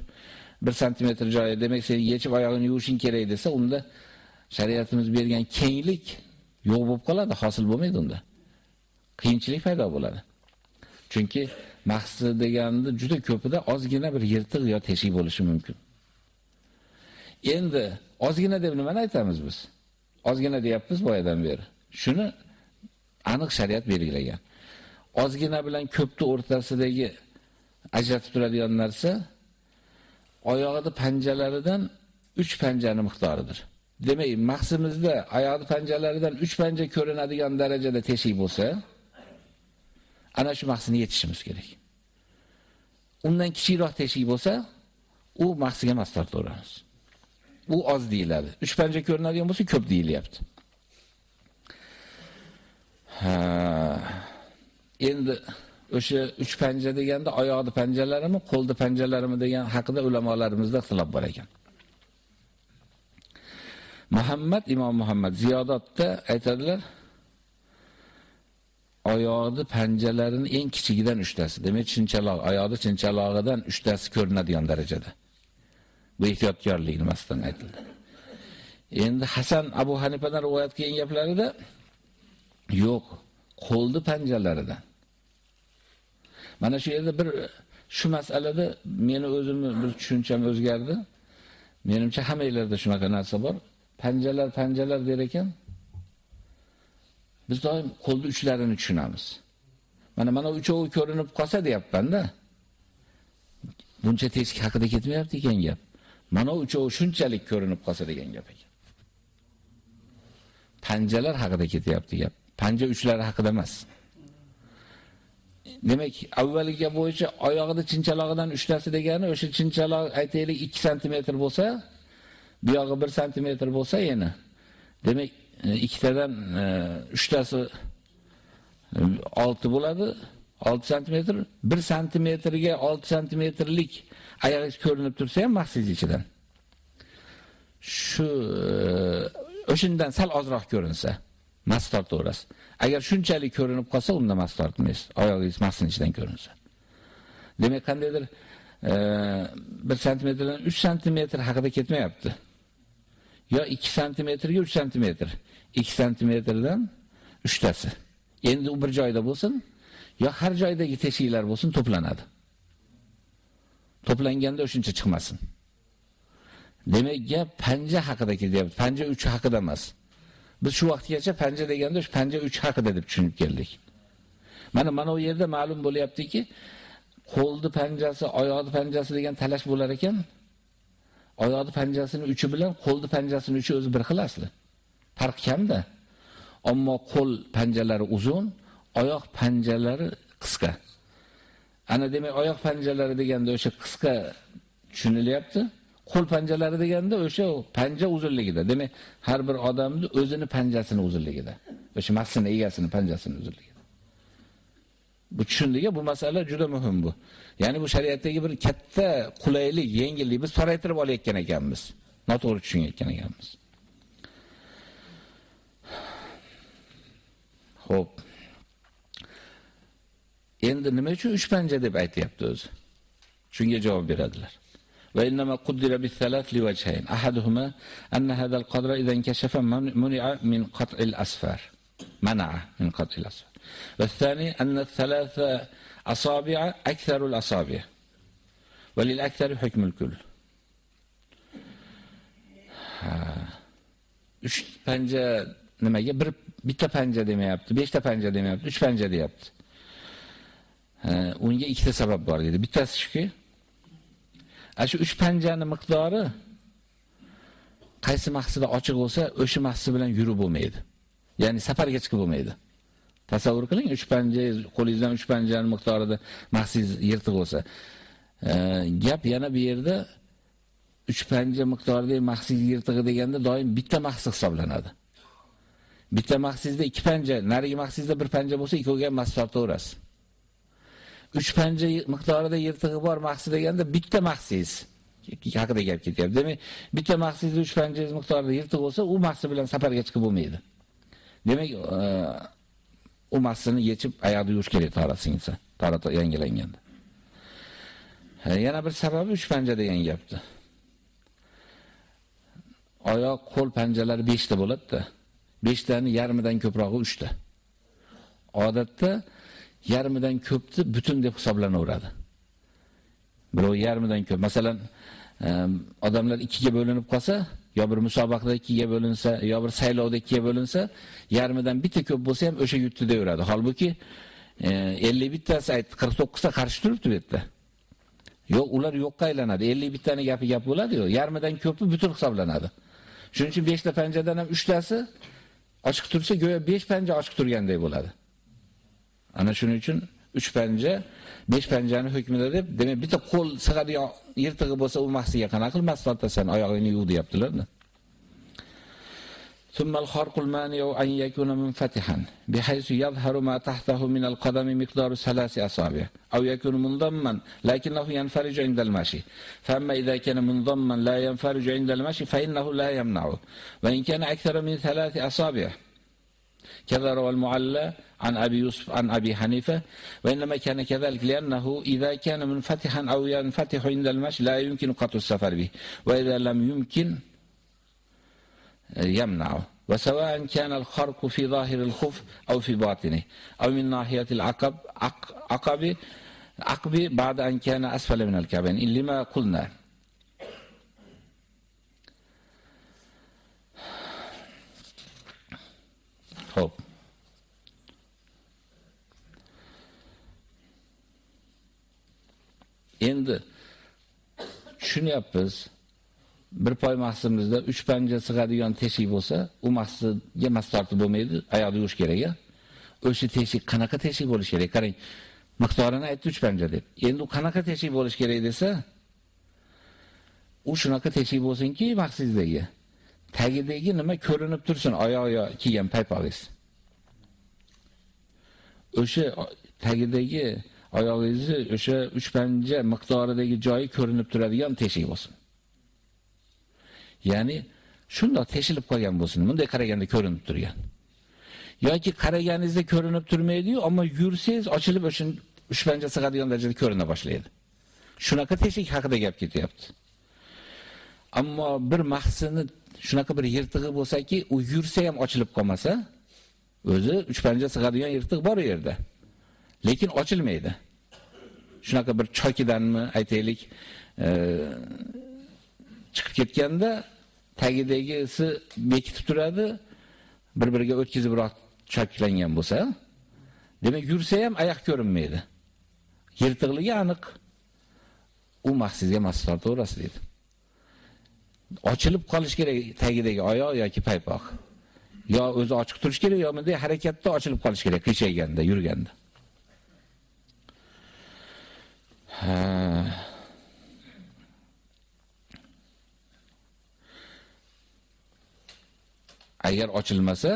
1 sm joyi, demak sen yechib oyog'ini yuvishing kerak desa, unda shariatimiz bergan kenglik yo'q bo'lib qoladi, hosil bo'lmaydi unda. qiyinchilik paydo bo'ladi. Chunki mahsi deganda juda ko'pida ozgina bir yirtiq yo teshik bo'lishi mumkin. Endi ozgina deb nimani aytamiz biz? Ozgina deyapmiz boyadan beri. Shuni aniq shariat belgilagan. Ozgina bilan ko'pni o'rtasidagi ajratib turadigan narsa oyog'ida panjalaridan 3 panjani miqdoridir. Demak, maqsimizda oyog'i panjalaridan 3 panja ko'rinadigan darajada teshik bo'lsa, ana shu maqsadga yetishimiz kerak. Undan kichikroq teshik bo'lsa, u maqsadga mas tortaveramiz. Bu oz deyiladi. 3 panja ko'rinadigan bo'lsa, ko'p deyilyapti. Ha. Endi o'sha uch panja deganda oyoqni panjalarimi, qo'lni panjalarimi degan haqida ulamolarimizda ixtilof bor ekan. Muhammad Imom Muhammad ziyodatda aytadilar, oyoqni panjalarini eng kichigidan 3 tasi, demak chinchaloq, oyoqni chinchalog'idan 3 tasi ko'rinadigan darajada. Bu ehtiyotkorlik nimasidan aytildi. Endi Hasan Abu Hanifadan rivoyat qilgan gaplarida yo'q, qo'lni panjalaridan. Mana shu yerda bir shu masalada meni o'zimni bir tushuncham o'zgardi. Menimcha hammanglarda shunaqa narsa bor. Panjalar, panjalar der ekan. Biz doim qo'lni uchlarini tushunamiz. Mana mana uchovi ko'rinib qolsa deyapman-da. Buncha tez haqida ketmayapti ekan gap. Mana uchovi shunchalik ko'rinib qolsa degan gap ekan. Panjalar haqida ketyapti gap. Panja uchlari haqida emas. Demak, avvalgi gap bo'yicha oyog'ida chinchalog'idan 3 tasi degani o'sha chinchaloq aytaylik 2 sm bo'lsa, bu yog'i 1 sm bo'lsa yana. Demak, e, ikkitadan 3 tasi 6 bo'ladi. 6 sm, 1 sm-ga 6 sm-lik oyog'ingiz ko'rinib tursa ham maqsiz ichidan. Shu e, o'shindan sal ozroq ko'rinsa, mast tortaverasiz. Agar shunchalik ko'rinib qolsa, unda mast tortmaysiz. Oyog'ingiz masning ichidan ko'rinsa. Demak, qandaydir 1 sm dan 3 sm haqida ketmayapti. Yo 2 sm ga 3 sm. 2 sm dan 3 tasi. Endi u bir joyda bo'lsin, yo har joydagi teshiklar bo'lsin, to'planadi. To'planganda o'shuncha chiqmasin. Demak, gap panja haqida ketyapti. Panja 3 haqida emas. Biz shu vaqtgacha panja deganda shu panja 3 haqida deb tushunib keldik. Mana mana u yerda ma'lum bo'lyaptiki, qo'lni panjasi, oyoqni panjasi degan talash bo'lar ekan. Oyoqni panjasini uchi bilan qo'lni panjasini uchi o'zi bir xil asli. Farq kamda. Ammo qo'l panjalari uzun, oyoq panjalari qisqa. Ana demak, oyoq panjalari deganda o'sha qisqa tushunilyapti. Qo'l panjalari deganda o'sha panja uzunligida. Demak, har bir odamning o'zini panjasini uzunligida. O'sha mahsini egasini panjasini uzunligida. Bu tushundiga bu masala juda muhim bu. Ya'ni bu shariatdagi bir katta qulaylik, yengillik biz toraytirib olayotgan ekanmiz. Noto'g'ri tushunayotgan ekanmiz. Xo'p. Endi nima uchun 3 panja deb aytayapti o'zi? Shunga javob beradilar. وإنما قدر بالثلاث لوجهين. أحدهما أن هذا القدر إذا انكشف منع من قطع الأسفار. منع من قطع الأسفار. والثاني أن الثلاث أصابع أكثر الأصابع. وللأكثر حكم الكل. üç panja nimaga bir bitta panja demayapti, beshta panja demayapti, uch panja deyapti. Unga ikkita sabab bor dedi. Bittasi shuki, Ana shu 3 panjani miqdori qaysi maqsada ochiq bo'lsa, o'sha maqsad bilan yurib bo'lmaydi. Ya'ni safarga chiqib bo'lmaydi. Tasavvur qiling, 3 panja, qo'lingizdan 3 panjani miqdorida maqsad yirtiq bo'lsa. E, gap yana bu yerda 3 panja miqdoridagi maqsad yirtig'i deganda doim bitta maqsad hisoblanadi. Bitta maqsadda 2 panja, narigi maqsadda 1 panja bo'lsa, ikkoviga mas to'g'rasiz. 3 panja miqdorida yirtig'i bor maqsad deganda bitta maqsiz haqida gap ketyapti. Demak, bitta maqsizda 3 panjangiz miqdorida yirtiq bo'lsa, u maqsad bilan safarga chiqib bo'lmaydi. Demak, u maqsadni yechib oyoqni yuvish kerak tarasingsa, tarat yangilanganda. Yana bir sababi 3 panja degan gapdi. Oyoq, qo'l panjalari 5 ta bo'ladi-da. 5 tani yarmidan ko'prog'i 3 ta. Odatda yarmidan ko'pni butun deb hisoblanaveradi. Birov yarmidan ko'p. Masalan, odamlar ikkiga bo'linib qolsa, yo bir musobaqada ikkiga bo'linsa, yo bir saylovda ikkiga bo'linsa, yarmidan bitta ko'p bo'lsa ham o'sha yutdi deyveradi. Holbuki 51 tasi aytdi, 49 ta qarshi turibdi bu yerda. Yo'q, ular yo'qqa aylanadi. 51 tani gapi gap bo'ladi-yu. Yarmidan ko'pi butun hisoblanadi. Shuning uchun 5 ta panjadan ham 3 tasi ochiq tursa, go'yo 5 panja ochiq turgandek bo'ladi. Ana shuning uchun 3 panja, 5 panjani hukmida deb, demak bitta qo'l sig'adigan yirtig'i bo'lsa, u mahsiga qanaqa qilmas tortasan, oyog'ingni yuv deyaptilar. ثم الخرق المانع أن يكون منفتحا بحيث يظهر ما تحته من القدم مقدار ثلاث أصابع أو يكون منضما لكنه ينفرج عند المشي فأما إذا كان منضما لا ينفرج عند المشي فإنه لا يمنعه وإن كان أكثر من ثلاث أصابع كذا روى المعلى عن أبي يوسف عن أبي حنيفة. وإنما كان كذلك لأنه إذا كان منفتحا أو ينفتح عند المشي لا يمكن قطع السفر به. وإذا لم يمكن يمنعه. وسواء كان الخرق في ظاهر الخف أو في باطنه أو من ناحية العقب عقب عقب بعد أن كان أسفل من الكعبين. لما قلنا hope. Endi tushunyapmiz. Bir poy mahsimizda 3 panja sig'adigan teshik bo'lsa, u mahsiga mas tortib bo'lmaydi, oyoqni yuvish kerak ya. O'sha teshik qanaqa teshik bo'lishi kerak? Qarang, miqdorini aytdi 3 panja deb. Endi u qanaqa teshik bo'lishi kerak desa, u shunaqa teshik bo'lsinki, mahsizdagi tagidagi nima ko'rinib tursin, oyoq-oyoq kiygan paypog'ingiz. O'sha tagidagi oyog'ingizni o'sha 3 panja miqdoridagi joyi ko'rinib turadigan teshik bo'lsin. Ya'ni shundoq teshilib qolgan bo'lsin. Bunday qaraganda ko'rinib turgan. yoki qaraganingizda ko'rinib turmaydi-yu, ammo yursangiz ochilib o'sha 3 panja sig'adigan darajada ko'rina boshlaydi. Shunaqa teshik haqida gap ketyapti. Ammo bir mahsini shunaqa bir yirtig'i bo'lsa-ki, u yursa ham ochilib qolmasa, o'zi uch panja sig'adigan yirtiq bor yerda. Lekin ochilmaydi. Shunaqa bir chokidanmi aytaylik, e, chiqib ketganda tagidagisi bekitib turadi, bir-biriga o'tkazibroq choklangan bo'lsa, demak yursa ham oyoq ko'rinmaydi. Yirtiqligi aniq. U mahsizga maslahat to'g'risi dedi. Ochilib qolish kerak tagidagi oyoq yoki paypoq. Yo o'zi ochiq turish kerak, yo bunday harakatda ochilib qolish kerak qiyshayganda, yurganda. Ha. Agar ochilmasa,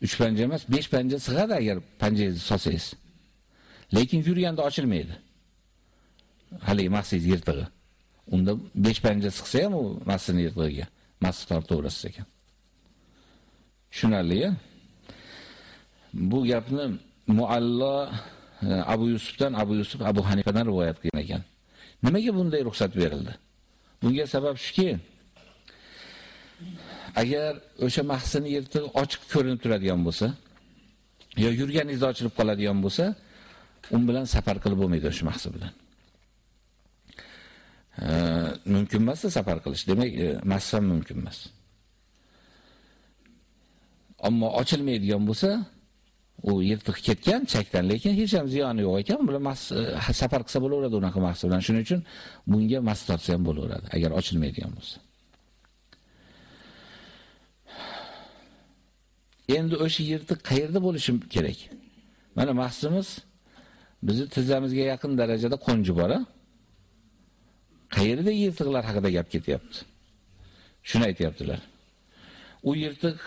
3 panja emas, 5 panja sig'adi agar panjangizni solsangiz. Lekin yurganda ochilmaydi. Hali maxsiz yirtig'i. Unda 5 panja siqsa ham u massini yirtig'iga mas tortaverasiz ekan. Tushunarli-ya? Bu gapni Muallo e, Abu Yusufdan, Abu Yusuf Abu Hanifadan rivoyat qilgan ekan. Nimaga bunday ruxsat berildi? Bunga sabab shuki, agar o'sha mahsini yirtiq ochiq ko'rinib turadigan bo'lsa, yo yurganingizda ochilib qoladigan bo'lsa, un bilan safar qilib bo'lmaydi o'sha mahsi bilan. Mumkin emas safar qilish. Demak, e, mahsam mumkin emas. Ammo ochilmaydigan bo'lsa, u yirtiq ketgan chakdan, lekin hech ham ziyoni yo'q ekan, bular mas e, safar qilsa bo'laveradi unaqa mahsi bilan. Shuning uchun bunga mas tortsa ham bo'laveradi, agar ochilmaydigan bo'lsa. Endi o'sha yirtiq qayerda bo'lishi kerak? Mana mahsimiz bizni tizzamizga yaqin darajada qo'nji bor, a? Qayerda yirtiqlar haqida gap ketyapti? Shuni aytayaptilar. U yirtiq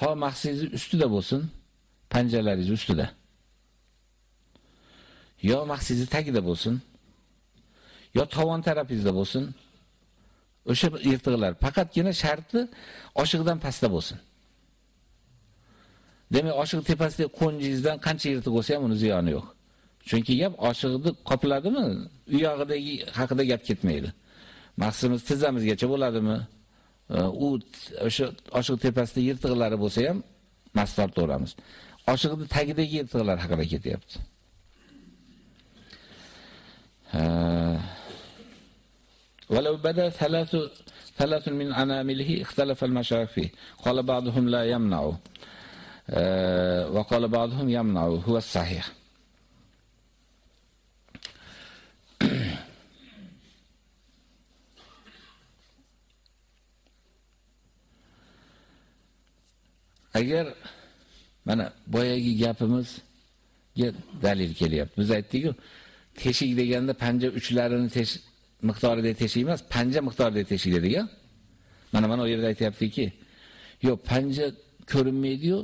ho mahsizni ustida bo'lsin, panjalaringiz ustida. Yo mahsizni tagida bo'lsin, yo tovon tarafingizda bo'lsin. O'sha yirtiqlar faqatgina sharti oshiqdan pastda bo'lsin. Demak, oshiq tepasidagi qo'njingizdan qancha yirtiq bo'lsa ham uni ziyoni yo'q. Chunki gap oshiqni qopladimi, u yog'idagi haqida gap ketmaydi. Maqsadimiz tizzamizgacha bo'ladimi? U o'sha oshiq tepasida yirtiqlari bo'lsa ham mas tortaveramiz. Oshiqni tagidagi yirtiqlar haqida ketyapti. ولو بدا ثلاث ثلاث من أنامله اختلف المشايخ فيه قال بعضهم لا يمنع وقال بعضهم يمنع هو الصحيح Agar mana boyagi gapimizga dalil kelyapti. Biz aytdik-ku, teshik deganda panja uchlarini tesh miqdorida teshik emas, panja miqdorida teshik dedik-a. Mana mana u yerda aytayaptiki, yo'q, panja ko'rinmaydi-yu,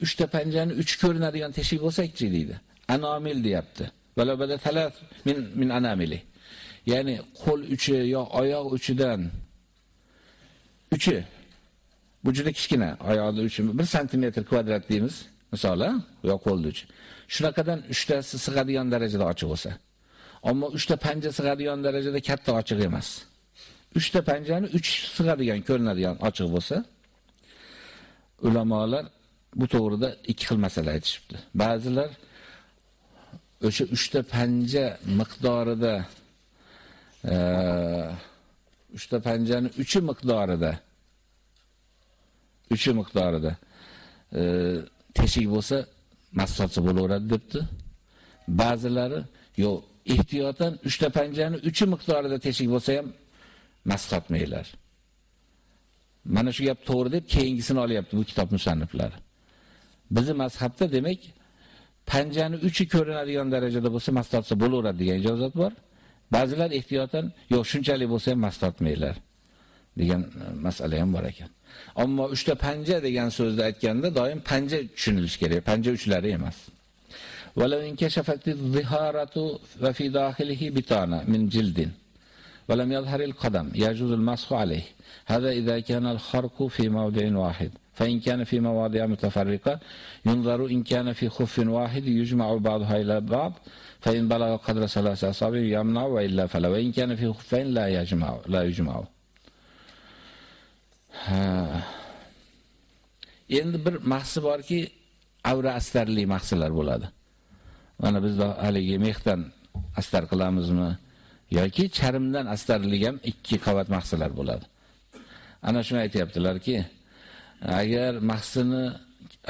3 ta panjani 3 ko'rinadigan teshik bo'lsa-chi deydi. Anomil deyapti. Balabada talat min min anamili. Ya'ni qo'l uchi yo oyoq uchidan uchi Bu juda kichkina, oyoqni uchun 1 sm kvadrat deymiz, misoli, yo qo'lni uchun. Shunaqadan 3 tasi sig'adigan darajada ochiq bo'lsa. Ammo 3 ta panja sig'adigan darajada katta ochiq emas. 3 ta panjani 3 sig'adigan, ko'rinadigan ochiq bo'lsa, ulamolar bu to'g'rida ikki xil masala aytishibdi. Ba'zilar o'sha 3 ta panja miqdorida 3 ta panjani 3 miqdorida uchi miqdorida e, teshik bo'lsa masxotsa bo'laveradi debdi. Ba'zilari yo'q, ehtiyotan 3 ta panjani 3 miqdorida teshik bo'lsa ham masxotmaylar. Mana shu gap to'g'ri deb keyingisini olyapti bu kitob musanniflari. Bizning mazhabda demak panjani 3i ko'rinadigan darajada bo'lsa mastotsa bo'laveradi degan ijozat bor. Ba'zilar ehtiyotan yo'q, shunchalik bo'lsa ham masxotmaylar degan e, masala ham bor ekan. Ammo 3 ta panja degan so'zni aytganda doim panja tushunilishi kerak, panja uchlari emas. ولو انكشفت الظهارة وفي داخله بطانة من جلد ولم يظهر القدم يجوز المسح عليه هذا إذا كان الخرق في موضع واحد فإن كان في مواضع متفرقة ينظر إن كان في خف واحد يجمع بعضها إلى بعض فإن بلغ قدر ثلاثة أصابع يمنع وإلا فلا وإن كان في خفين لا يجمع لا يجمع Ha. Endi bir mahsi borki, avra astarli mahsilar bo'ladi. Mana biz haligi mehdan astar qilamizmi yoki charmdan astarli ham ikki qavat mahsilar bo'ladi. Ana shuni aytayaptilarki, agar mahsini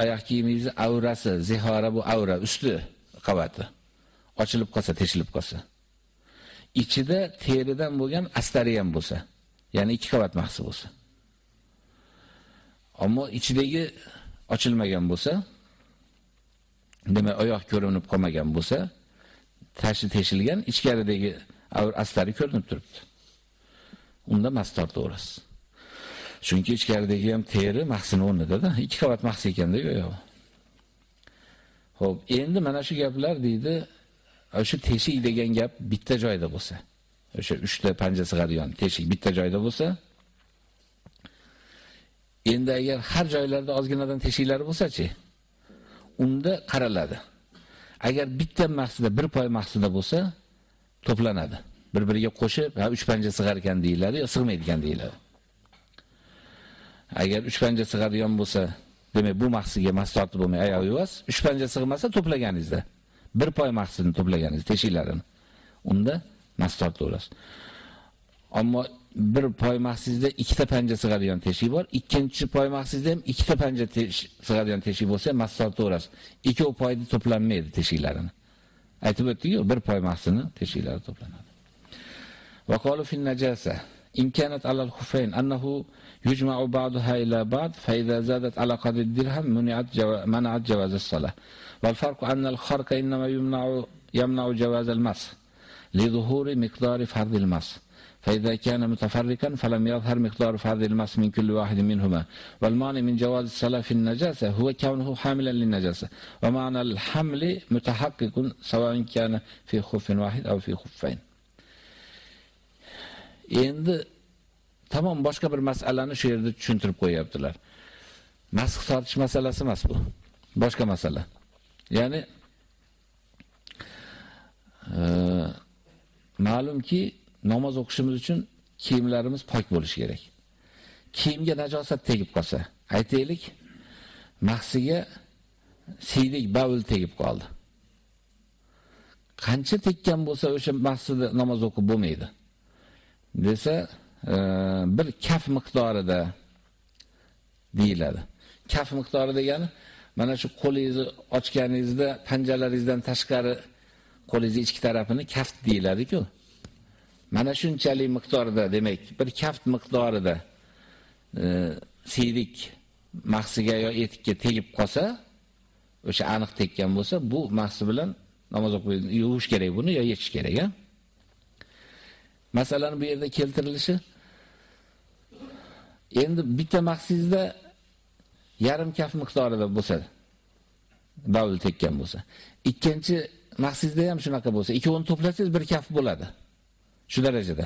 oyoq kiyimingizni avrasi, zihora bu avra usti qavati ochilib qolsa, teshilib qolsa, ichida teridan bo'lgan astari ham bo'lsa, ya'ni ikki qavat mahsi bo'lsa, Ammo ichidagi ochilmagan bo'lsa, demak oyoq ko'rinib qolmagan bo'lsa, tashi teshilgan, ichkaridagi astari ko'rinib turibdi. Unda mas tortaverasiz. Chunki ichkaridagi ham teri mahsini o'rnida-da, ikki qavat mahsi ekanda yo'q. Xo'p, endi mana shu gaplar deydi, o'sha teshik degan gap bitta joyda bo'lsa, o'sha 3 ta panja sig'adigan teshik bitta joyda bo'lsa, Endi agar har joylarda ozginadan teshiklari bo'lsa-chi, unda qaraladi. Agar bitta mahsulda bir poy mahsulda bo'lsa, to'planadi. Bir-biriga qo'shib, ha 3 panja sig'ar ekan deyiladi, yo sig'maydi ekan deyiladi. Agar 3 panja sig'adigan bo'lsa, demak bu mahsulga mas bo'lmay oyoq yuvas, 3 panja sig'masa to'plaganingizda, bir poy mahsulni to'plaganingiz teshiklarini. Unda mas bo'lasiz. Ammo bir poymaqsizda ikkita panja sig'adigan teshik bor, ikkinchi poymaqsizda ham ikkita panja sig'adigan teshik bo'lsa, massor to'g'rasi. Ikkov poyda to'planmaydi teshiklarini. Aytib o'tdik-ku, bir poymaqsini teshiklari to'planadi. Va qalu najasa in kanat ala al-khuffayn annahu yujma'u ba'daha ila ba'd fa idza zadat ala qadri dirham muni'at man'at jawaz as-salah. Wal farqu anna al-kharqa innama yumna'u yamna'u jawaz al-mas li dhuhuri miqdari fard al-mas. فإذا كان متفرقا فلم يظهر مقدار فرض المس من كل واحد منهما والمعنى من جواز الصلاة في النجاسة هو كونه حاملا للنجاسة ومعنى الحمل متحقق سواء كان في خف واحد أو في خفين endi tamom boshqa bir masalani shu yerda tushuntirib qo'yaptilar. Masx tortish masalasi emas bu. Boshqa masala. Ya'ni e, ma'lumki namoz o'qishimiz uchun kiyimlarimiz pok bo'lishi kerak. Kiyimga najosat tegib qolsa, aytaylik, mahsiga siylik bavul tegib qoldi. Qancha tekkan bo'lsa o'sha mahsida namoz o'qib bo'lmaydi. desa, e, bir kaf miqdorida deyiladi. Kaf miqdori degani mana shu qo'lingizni ochganingizda panjalaringizdan tashqari qo'lingiz ichki tarafini kaft deyiladi-ku. Mana shunchalik miqdorida, demak, bir kaft miqdorida e, siydik mahsiga yo etikka tegib qolsa, o'sha aniq tekkan bo'lsa, bu mahsi bilan namoz o'qib yuvish kerak buni yo yechish kerak, ha? Masalan, bu yerda keltirilishi endi bitta mahsizda yarim kaf miqdorida bo'lsa, bavul tekkan bo'lsa, ikkinchi mahsizda ham shunaqa bo'lsa, ikkovini to'plasangiz bir kaf bo'ladi. Shu darajada.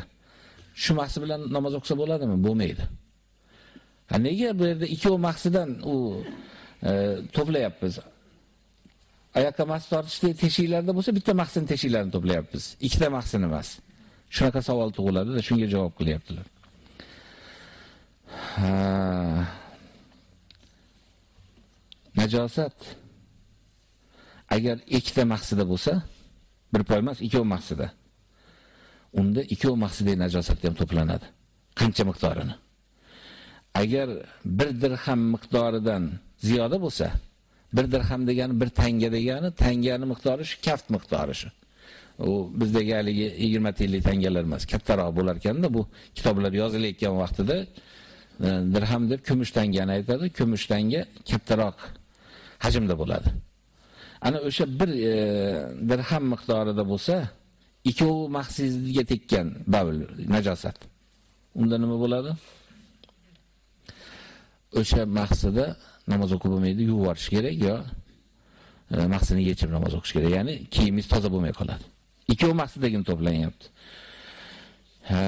Shu bilan namoz o'qisa bo'ladimi? Bo'lmaydi. Ha nega bu yerda ikkov mahsidan u e, to'playapmiz? Oyoqqa mas tortishda teshiklarda bo'lsa, bitta mahsin teshiklarni to'playapmiz. Ikkita mahsin emas. Shunaqa savol tug'iladi-da, shunga javob qilyaptilar. Ha. Najosat agar ikkita mahsida bo'lsa, bir poy emas, ikkov mahsida. Unda ikkov mahsidagi najosat ham to'planadi. Qancha miqdorini? Agar bir dirham miqdoridan ziyoda bo'lsa, bir dirham degani bir tanga degani, tangani miqdori shu kaft miqdori shu. U bizdagi haligi 20 tiyinlik tangalar emas, kattaroq bo'lar ekanda, bu kitoblar yozilayotgan vaqtida e, dirham deb kumush tangani aytadi, kumush tanga kattaroq hajmda bo'ladi. Ana o'sha bir e, dirham miqdorida bo'lsa, ikkovi mahsizga tekkan bavl najosat. Unda nima bo'ladi? O'sha mahsida namoz o'qib bo'lmaydi, yuvarish kerak yo e, mahsini yechib namoz o'qish kerak. Ya'ni kiyimingiz toza bo'lmay qoladi. Ikkovi mahsidagina to'planyapti. Ha,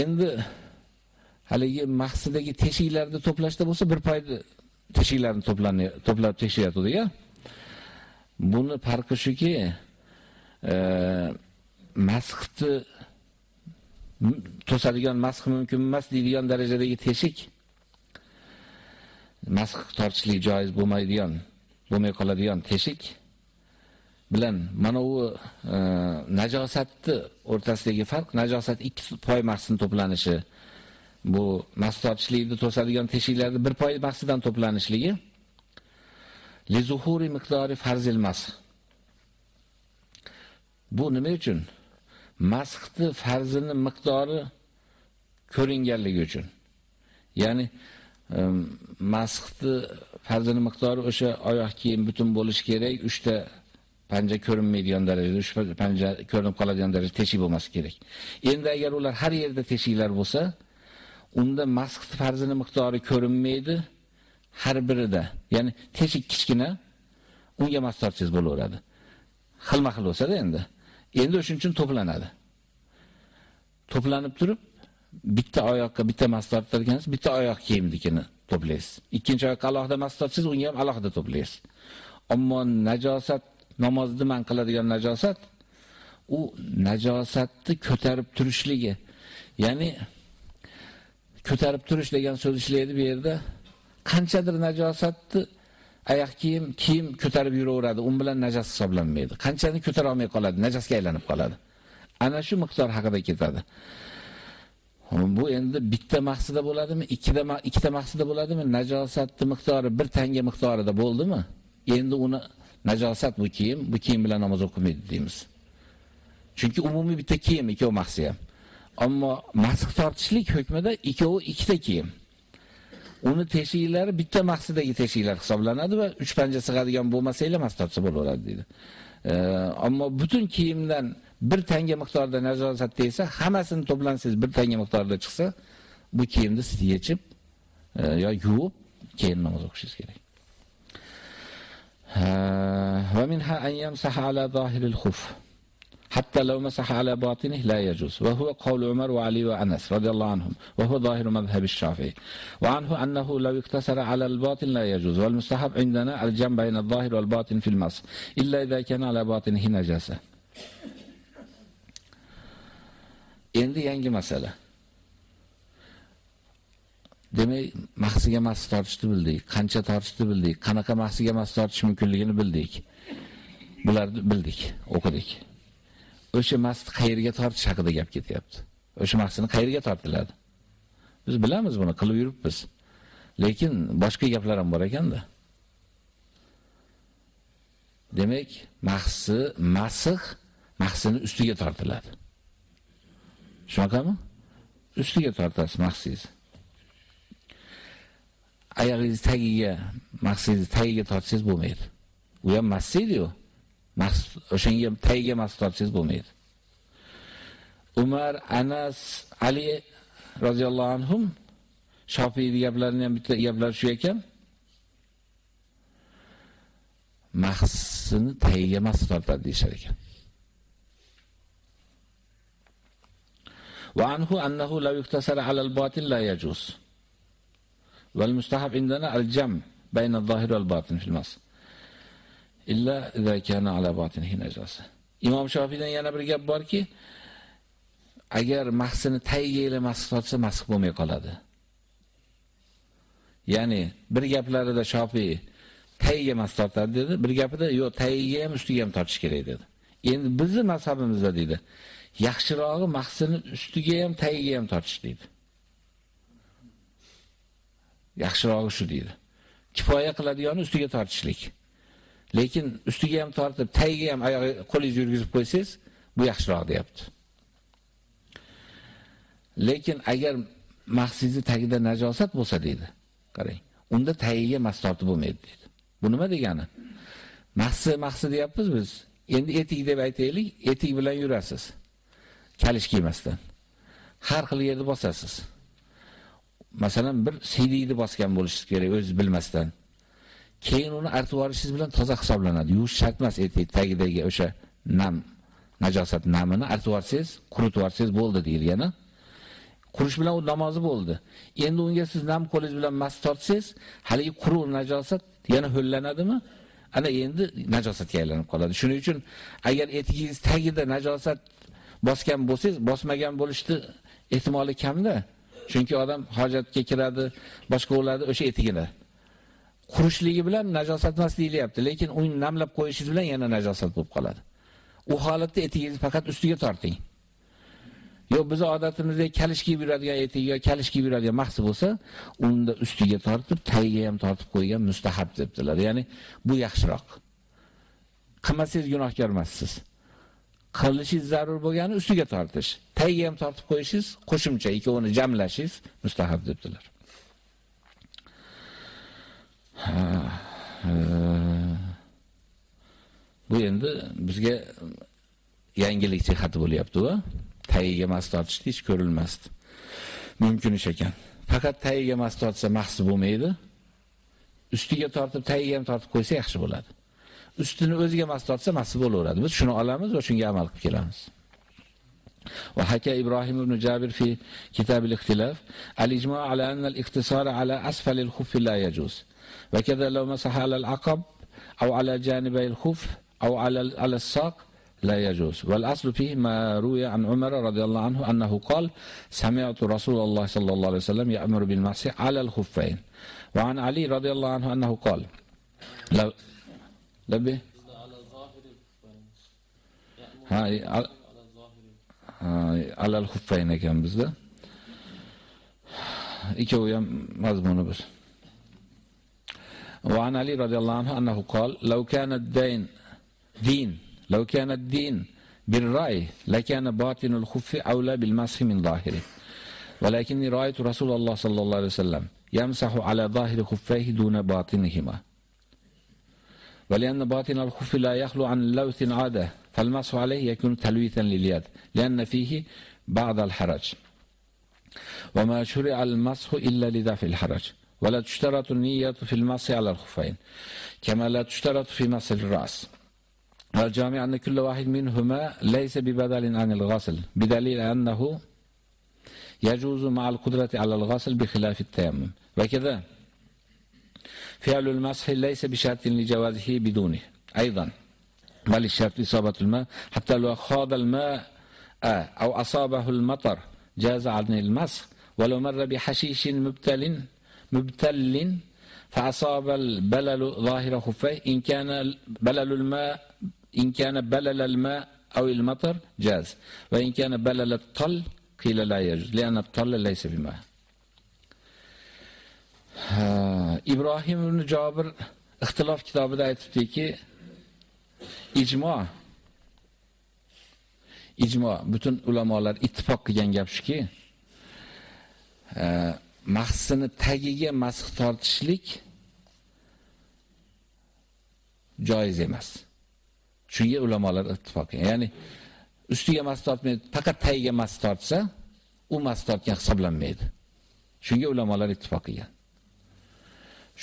endi haligi mahsidagi teshiklarni to'plashda bo'lsa, bir payda teshiklarni to'planib to'plab tekshiryapti-ya. Buni farqi shuki, e, masxni to'sadigan masx mumkin emas deydigan darajadagi teshik masx tortishlik joiz bo'lmaydigan, bo'lmay qoladigan teshik bilan mana u e, najosatni o'rtasidagi farq, najosat ikki poy mahsin to'planishi, bu mas tortishlikni to'sadigan teshiklarni bir poy mahsidan to'planishligi li zuhuri miqdori farzil masx. Bu nima uchun? Masxni farzini miqdori ko'ringanligi uchun. Ya'ni masxni farzini miqdori o'sha oyoq kiyim butun bo'lish kerak, 3 ta panja ko'rinmaydigan darajada, 3 panja ko'rinib qoladigan darajada teshik bo'lmasi kerak. Endi agar ular har yerda teshiklar bo'lsa, unda masx farzini miqdori ko'rinmaydi har birida. Ya'ni teshik kichkina, unga mas tortsangiz bo'laveradi. Xilma-xil bo'lsa-da endi. Endi o'shuning uchun to'planadi. To'planib turib, bitta oyoqqa bitta mas tortadigansiz, bitta oyoq kiyimnikini to'playsiz. Ikkinchi oyoqqa alohida mas unga ham alohida to'playsiz. Ammo najosat, namozni man qiladigan najosat u najosatni ko'tarib turishligi. Ya'ni ko'tarib turish degan so'z ishlaydi bu yerda. Qanchadir najosatni oyoq kiyim, kiyim ko'tarib yuraveradi, un bilan najas hisoblanmaydi. Qanchani ko'tara olmay qoladi, najasga aylanib qoladi. Ana shu miqdor haqida ketadi. Bu endi bitta maqsada bo'ladimi, ikkita ikkita maqsada bo'ladimi? Najosatning miqdori bir tanga miqdorida bo'ldimi? Endi uni najosat bu kiyim, bu kiyim bilan namoz o'qimaydi deymiz. Chunki umumiy bitta kiyim, ikkita mahsi ham. Ammo masx tortishlik hukmida ikkovi ikkita kiyim. Uni teshiklari bitta mahsidagi teshiklar hisoblanadi va 3 panja sig'adigan bo'lmasa-la tortsa bo'laveradi deydi. Ammo butun kiyimdan bir tanga miqdorida najosat desa, hammasini to'plansangiz bir tanga miqdorida chiqsa, bu kiyimni siz yechib e, yo yuvib keyin namoz o'qishingiz kerak. Va minha an yamsaha ala zahiril khuf. hatta lev mesaha ala batinih la yecuz. Ve huve kavlu Ömer ve Ali ve Anas radıyallahu anhum. Ve huve zahiru mezhebi şafii. Ve anhu ennehu lev iktesara alel batin la yecuz. Vel müstahab indena el cem beynel zahir vel batin fil mas. İlla izâ kene ala batinihi necase. Endi yangi masala. Demek mahsiga mahs tortishni bildik, qancha tortishni bildik, qanaqa mahsiga mahs tortish mumkinligini bildik. Bularni bildik, o'qidik. O'sha masni qayerga tortish haqida gap ketyapti. o'sha mahsini qayerga tortiladi. Biz bilamiz buni, qilib yuribmiz. Lekin boshqa gaplar ham bor ekanda. Demak, mahsi, masih mahsini ustiga tortiladi. Shunaqami? Ustiga tortasiz mahsingiz. Oyog'ingiz tagiga, mahsingiz tagiga tortsangiz bo'lmaydi. U ham mahsiydi-ku. Mas o'shanga tagiga mas tortsangiz bo'lmaydi. Umar, Anas, Ali roziyallohu anhum Shofiyning gaplarini ham bitta gaplar shu ekan. Mahsini tagiga mas tortadi deyshar ekan. وعنه أنه لو يقتصر على الباطن لا يجوز والمستحب عندنا الجمع بين الظاهر والباطن في المس illa iza kana ala batinihi najasa. Imom Shofidan yana bir gap borki, agar mahsini tagiga ila masx masx bo'lmay qoladi. Ya'ni bir gaplarida Shofiy tayiga emas dedi, bir gapida yo'q, tagiga ham ustiga ham tortish kerak dedi. Endi bizning mazhabimizda dedi, yaxshirog'i mahsini ustiga ham tagiga ham tortish dedi. Yaxshirog'i shu dedi. Kifoya qiladigan ustiga tortishlik. Lekin ustiga ham tortib, tagiga ham oyog'i qo'lingizni yurgizib qo'ysangiz, bu yaxshiroq deyapti. Lekin agar mahsizni tagida najosat bo'lsa deydi. Qarang, unda tagiga mas tortib bo'lmaydi deydi. Bu nima degani? Mahsi mahsi deyapmiz biz. Endi etik deb aytaylik, etik bilan yurasiz. Kalish kiymasdan. Har xil yerda bosasiz. Masalan, bir siydiyni bosgan bo'lishingiz kerak, o'z bilmasdan. Keyin uni artib yuborishingiz bilan toza hisoblanadi. Yuvish shart emas etik tagidagi o'sha nam, najosat namini artib yuborsangiz quritib yuborsangiz bo'ldi deyilgani. Qurish bilan u namozi bo'ldi. Endi unga siz nam qo'lingiz bilan mas tortsangiz, haligi quruq najosat yana ho'llanadimi? Ana endi najosatga aylanib qoladi. Shuning uchun agar etigingiz tagida najosat bosgan bo'lsangiz, bosmagan bo'lishni ehtimoli kamda. Chunki odam hojatga kiradi, boshqa bo'ladi o'sha etigini. Qurishligi bilan najosat emas deyilyapti, lekin uni namlab qo'yishingiz bilan yana najosat bo'lib qoladi. U holatda etigingizni faqat ustiga torting. Yo'q, biz odatimizda kalish kiyib yuradigan etik yoki kalish kiyib yuradigan mahsi bo'lsa, unda ustiga tortib, tagiga ham tortib qo'ygan mustahab debdilar. Ya'ni bu yaxshiroq. Qilmasangiz gunohkor emassiz. Qilishingiz zarur bo'lgani ustiga tortish. Tagiga ham tortib qo'yishingiz, qo'shimcha ikkovini jamlashingiz mustahab debdilar. Bu endi bizga yangilik jihati bo'lyapti-ku. tagiga mas tortish hech ko'rilmasdi. Mumkin ish ekan. Faqat tagiga mas tortsa mahsi bo'lmaydi. Ustiga tortib tagiga ham tortib qo'ysa yaxshi bo'ladi. Ustini o'ziga mas tortsa mahsi bo'laveradi. Biz shuni olamiz va shunga amal qilib kelamiz. وحكى إبراهيم بن جابر في كتاب الاختلاف الإجماع على أن الاقتصار على أسفل الخف لا يجوز وكذا لو مسح على العقب أو على جانبي الخف أو على على الساق لا يجوز. والأصل فيه ما روي عن عمر رضي الله عنه أنه قال سمعت رسول الله صلى الله عليه وسلم يأمر بالمسح على الخفين. وعن علي رضي الله عنه أنه قال لو لبي هاي على الخفين كان bizda ikkovi ham mazmuni bir وعن علي رضي الله عنه أنه قال لو كان الدين دين لو كان الدين بالرأي لكان باطن الخف أولى بالمسح من ظاهره. ولكني رأيت رسول الله صلى الله عليه وسلم يمسح على ظاهر خفيه دون باطنهما. ولأن باطن الخف لا يخلو عن لوث عادة فالمسح عليه يكون تلويثا لليد لأن فيه بعض الحرج. وما شرع المسح إلا لدفع الحرج. ولا تشترط النية في المسح على الخفين كما لا تشترط في مسح الرأس. والجامع أن كل واحد منهما ليس ببدل عن الغسل بدليل أنه يجوز مع القدرة على الغسل بخلاف التيمم. وكذا فعل المسح ليس بشرط لجوازه بدونه. أيضا بل الشرط إصابة الماء. حتى لو خاض الماء أو أصابه المطر جاز عن المسح ولو مر بحشيش مبتل مبتل فأصاب البلل ظاهر خفيه إن كان بلل الماء إن كان بلل الماء أو المطر جاز وإن كان بلل الطل qila la yajuz li'anna talla laysa bima. ibrohim ibn jobir ixtilof kitobida aytibdiki ijmo ijmo butun ulamolar ittifoq qilgan gap shuki mahsini tagiga masx tortishlik joiz emas. Shunga ulamolar ittifoqi. Ya'ni ustiga masx tortmaydi, faqat tagiga masx tortsa, u masx tortgan hisoblanmaydi. Shunga ulamolar ittifoq qilgan.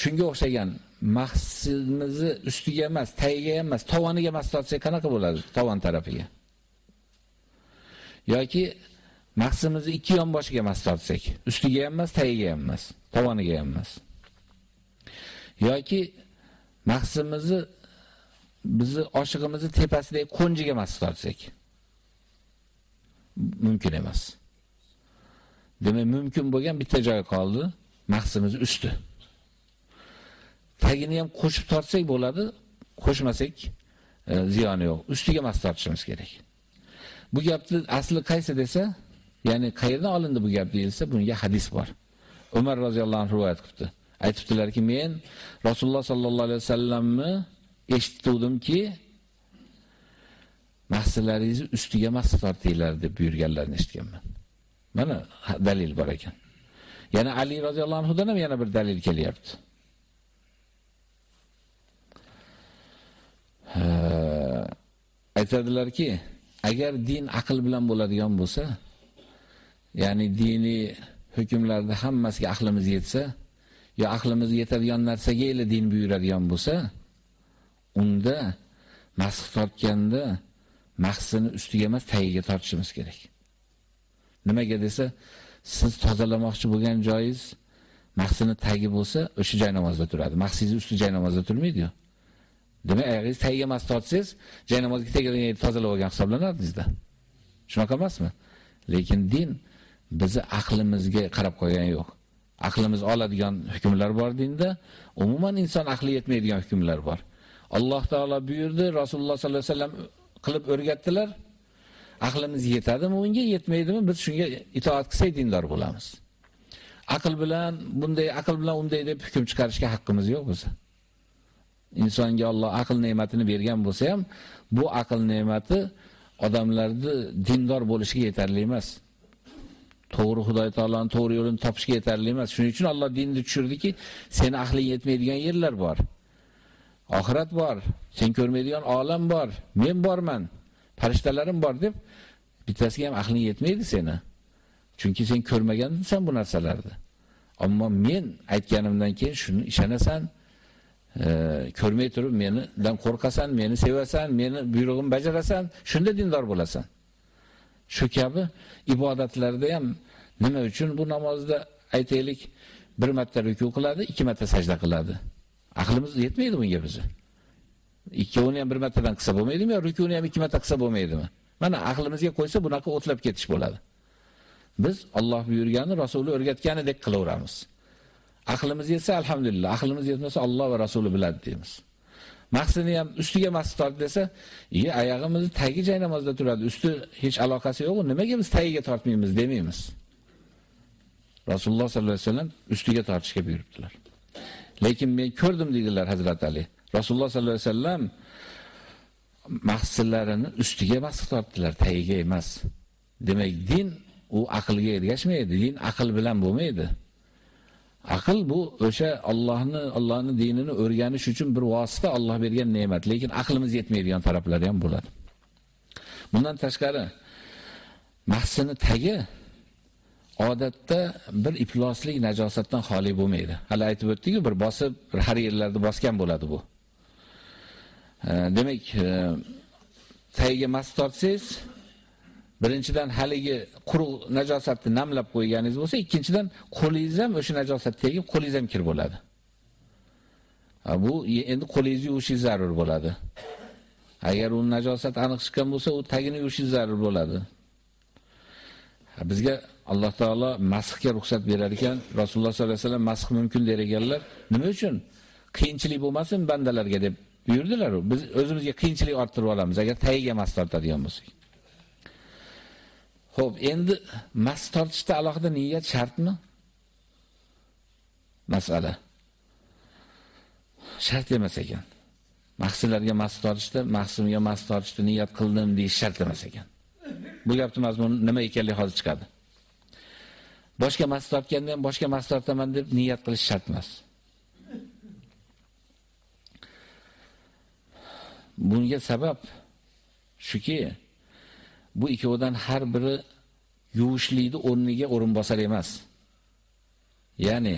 Shunga o'xshagan mahsimizni ustiga emas, tagiga emas, tovoniga emas tortsa qanaqa bo'ladi? Tovon tarafiga. yoki maqsimizni ikki yon boshiga emas tortsak, ustiga ham emas, tagiga ham emas, tovoniga ham emas. yoki maqsimizni bizni oshig'imizni tepasidagi qo'njiga emas tortsak mumkin emas. Demak, mumkin bo'lgan bitta joy qoldi, maqsimiz usti. tagini ham qo'shib tortsak bo'ladi, qo'shmasak e, ziyoni yo'q. Ustiga emas tortishimiz kerak. Bu gapni asli qaysi desa, ya'ni qayerdan olindi bu gap deyilsa, bunga hadis bor. Umar roziyallohu anhu rivoyat qildi. Aytibdilarki, men Rasululloh sallallohu alayhi vasallamni eshitdimki, mahsullaringizni ustiga mas tortinglar deb buyurganlarini eshitganman. Mana dalil bor ekan. Yana Ali roziyallohu anhudan ham yana bir dalil kelyapti. aytadilarki, agar din aql bilan bo'ladigan bo'lsa, ya'ni diniy hukmlarda hammasiga aqlimiz yetsa, yo aqlimiz yetadigan narsaga ila din buyuradigan bo'lsa, unda masx tortganda mahsini ustiga emas, tagiga tortishimiz kerak. Nimaga desa, siz tozalamoqchi bo'lgan joyingiz mahsini tagi bo'lsa, o'sha joy namozda turadi. Mahsingiz usti joy namozda turmaydi-ku. Demak, oyog'ingiz tagiga mas tortsangiz, joy namozga tegadigan tozalab olgan hisoblanadingizda. Shunaqa emasmi? Lekin din bizni aqlimizga qarab qo'ygan yo'q. Aqlimiz oladigan hukmlar bor dinda, umuman inson aqli yetmaydigan hukmlar bor. Alloh taolo buyurdi, Rasululloh sollallohu alayhi vasallam qilib o'rgatdilar. Aqlimiz yetadimi unga, yetmaydimi? Biz shunga itoat qilsak dindor bo'lamiz. Aql bilan bunday, aql bilan unday deb hukm chiqarishga haqqimiz yo'q biz. insonga Alloh aql ne'matini bergan bo'lsa ham, bu aql ne'mati odamlarni dindor bo'lishiga yetarli emas. To'g'ri Xudoy taoloni to'g'ri yo'lini topishga yetarli emas. Shuning uchun Alloh dinni tushirdiki, seni aqling yetmaydigan yerlar bor. Oxirat bor, sen ko'rmaydigan olam bor, men borman, farishtalarim bor deb bittasiga ham aqling yetmaydi seni. Chunki sen ko'rmagansan bu narsalarni. Ammo men aytganimdan keyin shuni ishonasan, e, ko'rmay turib menidan qo'rqasan, meni sevasan, meni buyrug'imni bajarasan, shunda dindor bo'lasan. Shu kabi ibodatlarda ham nima uchun bu namozda aytaylik, bir marta ruku qiladi, ikki marta sajda qiladi. Aqlimiz yetmaydi bunga bizni. Ikkovini ham bir martadan qilsa bo'lmaydimi yo rukuni ham ikki marta qilsa bo'lmaydimi? Mana aqlimizga qo'ysa bunaqa o'tlab ketish bo'ladi. Biz Alloh buyurgani, Rasuli o'rgatganidek qilaveramiz. Aqlimiz yetsa alhamdulillah, aqlimiz yetmasa Alloh va Rasuli biladi deymiz. Maqsini ham ustiga masjid tortdi desa, iye oyog'imiz tagi joy namozda turadi, usti hech aloqasi yo'q, nimaga biz tagiga tortmaymiz?" demaymiz. Rasululloh sollallohu alayhi vasallam ustiga tortishga buyuribdilar. Lekin men ko'rdim dedilar Hazrat Ali. Rasululloh sollallohu alayhi vasallam mahsullarini ustiga masjid tortdilar, tagiga emas. Demak, din u aqlga ergashmaydi, din aql bilan bo'lmaydi. Aql bu o'sha Allohni, Allohning dinini o'rganish uchun bir vosita, Alloh bergan ne'mat, lekin aqlimiz yetmaydigan taraflari ham bo'ladi. Bundan tashqari mahsini tagi odatda bir ifloslik najosatdan xoli bo'lmaydi. Hali aytib o'tdik-ku, bir bosib, bir har yerlarda bosgan bo'ladi bu. Demak, e, tagiga mas tortsangiz, Birinchidan haligi quruq najosatni namlab qo'yganingiz bo'lsa, ikkinchidan qo'lingiz ham o'sha najosat tegib, qo'lingiz ham kir bo'ladi. Bu endi qo'lingizni yuvishingiz zarur bo'ladi. Agar u najosat aniq chiqqan bo'lsa, u tagini yuvishingiz zarur bo'ladi. Bizga Alloh taolo masxga ruxsat berar ekan, Rasululloh sollallohu alayhi vasallam masx mumkin der ekanlar. Nima uchun? Qiyinchilik bo'lmasin bandalarga deb buyurdilar. Biz o'zimizga qiyinchilik orttirib olamiz agar tagiga mas tortadigan bo'lsak. Xo'p, endi mas tortishda alohida niyat shartmi? Masala. Shart emas ekan. Mahsullarga mas tortishda, mahsumga mas tortishda niyat qildim deyish shart emas ekan. Bu gapni mazmuni nima ekanligi hozir chiqadi. Boshqa mas tortganda ham boshqa mas tortaman deb niyat qilish shart emas. Bunga sabab shuki, bu ikkovidan har biri yuvishlikni o'rniga o'rin bosar emas. Ya'ni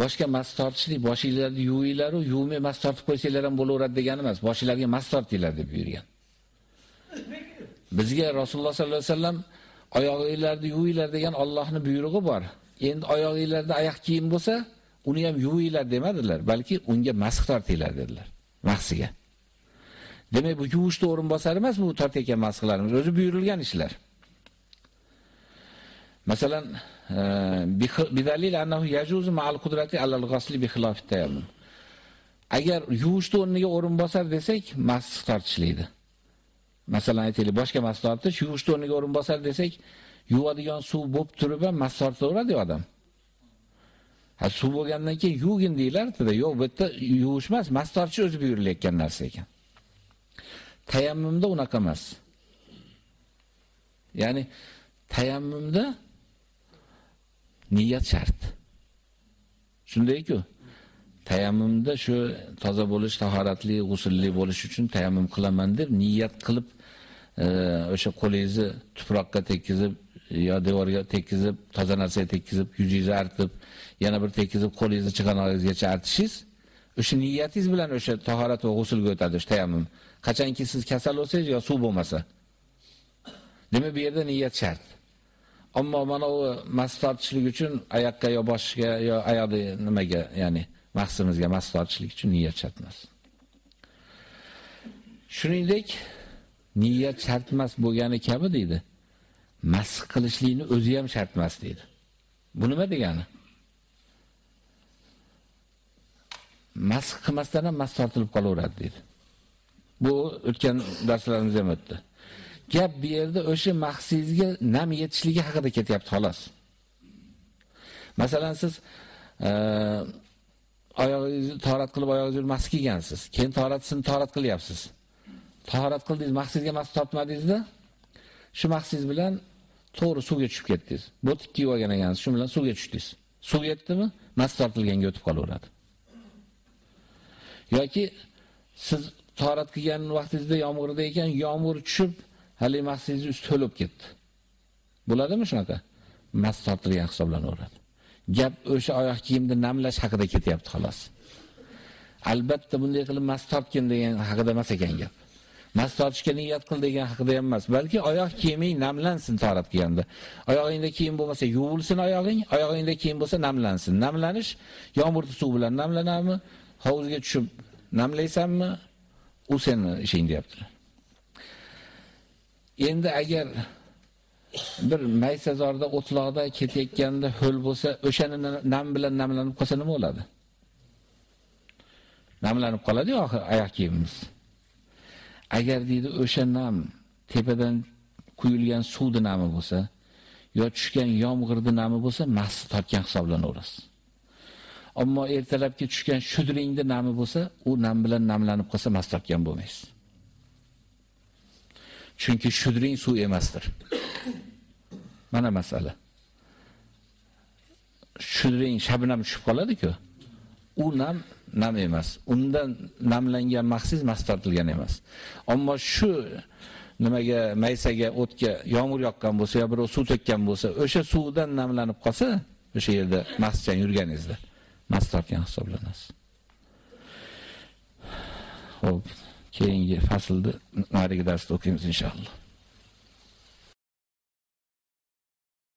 boshqa mas tortishlik boshingizlarni yuvinglar u yuvmay mas tortib qo'ysanglar ham bo'laveradi degani emas. Boshinglarga mas tortinglar deb buyurgan. Bizga Rasululloh sollallohu alayhi vasallam oyoqinglarni yuvinglar degan Allohning buyrug'i bor. Endi oyoqinglarda oyoq kiyim bo'lsa, uni ham yuvinglar demadilar, balki unga masx tortinglar dedilar. Mahsiga. Demak, bu yuvishni o'rin bosar emas bu tortayotgan masxlarimiz, o'zi buyurilgan ishlar. Masalan, e, bidalil annahu yajuzu ma'al qudrati alal ghasli bi khilafi tayammum. Agar yuvishni o'rniga o'rin bosar desak, masx tortishlaydi. Masalan, aytaylik, boshqa mas tortish, yuvishni o'rniga o'rin bosar desak, yuvadigan suv bo'lib turib ham mas tortaveradi odam. Ha, suv bo'lgandan keyin yuvgin deylar-da, yo'q, bu yerda yuvish emas, mas tortish o'zi buyurilayotgan narsa ekan. Tayammumda unaqa emas. Ya'ni tayammumda niyat shart. Shunday-ku. Tayammumda shu toza bo'lish, tahoratli, g'usulli bo'lish uchun tayammum qilaman deb niyat qilib e, o'sha qo'lingizni tuproqqa tekkizib yo devorga tekkizib, toza narsaga tekkizib, yuzingizni artib, yana bir tekkizib qo'lingizni chiqanog'ingizgacha artishingiz, o'sha niyatingiz bilan o'sha tahorat va g'usulga o'tadi o'sha tayammum. Qachonki siz kasal bo'lsangiz yo suv bo'lmasa. Demak, bu yerda niyat shart. Ammo mana u mas tortishlik uchun oyoqqa yo boshga yo oyoqni nimaga, ya'ni maqsadimizga mas tortishlik uchun niyat shart emas. Shuningdek, niyat shart emas bo'lgani kabi deydi. Mas qilishlikni o'zi ham shart emas deydi. Bu nima degani? Mas qilmasdan ham mas tortilib qolaveradi deydi. Bu o'tgan darslarimizda ham o'tdi. Gap bu yerda o'sha maqsadga nam yetishligi haqida ketyapti xolos. Masalan siz e, oyog'ingizni tahorat qilib oyog'ingizni mas kiygansiz. Keyin tahoratni tahorat qilyapsiz. Tahorat qildingiz, maqsadga mas tortmadingizda, shu maqsadingiz bilan to'g'ri suvga tushib ketdingiz. Botik kiyib olgan ekansiz, shu bilan suvga tushdingiz. Suv yetdimi? Mas tortilganga o'tib qolaveradi. yoki siz tahorat qilgan vaqtingizda yomg'irda ekan, yomg'ir tushib, hali maqsadingiz usti to'lib ketdi. Bo'ladimi shunaqa? Mas tortilgan hisoblanaveradi. Gap o'sha oyoq kiyimni namlash haqida ketyapti xolos. Albatta bunday qilib mas tortgan degan haqida emas ekan gap. Mas tortishga niyat qil degan haqida ham emas, balki oyoq kiyiming namlansin tahorat qilganda. Oyog'ingda kiyim bo'lmasa yuvilsin oyog'ing, oyog'ingda kiyim bo'lsa namlansin. Namlanish yomg'ir suv bilan namlanadimi? Hovuzga tushib namlaysanmi? U seni ishing deyaptilar. Endi agar bir maysazorda o'tloqda ketayotganda ho'l bo'lsa, o'shani nam bilan namlanib qolsa nima bo'ladi? Namlanib qoladi-ku oxir oyoq kiyimimiz. Agar deydi o'sha nam tepadan quyilgan suvning nami bo'lsa, yo tushgan yomg'irning nami bo'lsa, masni tortgan hisoblanaverasiz. Ammo ertalabki tushgan shudringni nami bo'lsa, u nam bilan namlanib qolsa mas tortgan bo'lmaysiz. Chunki shudring suv emasdir. Mana masala. Shudring shabnam tushib qoladi-ku. U nam nam emas. Undan namlangan maxsus mas tortilgan emas. Ammo shu nimaga maysaga, o'tga yomg'ir yoqqan bo'lsa, yo bir suv tekkan bo'lsa, o'sha suvdan namlanib qolsa, o'sha yerda masjan yurganingizda mas tortgan hisoblanasiz. Xo'p, keyingi faslni narigi darsda o'qiymiz inshaalloh.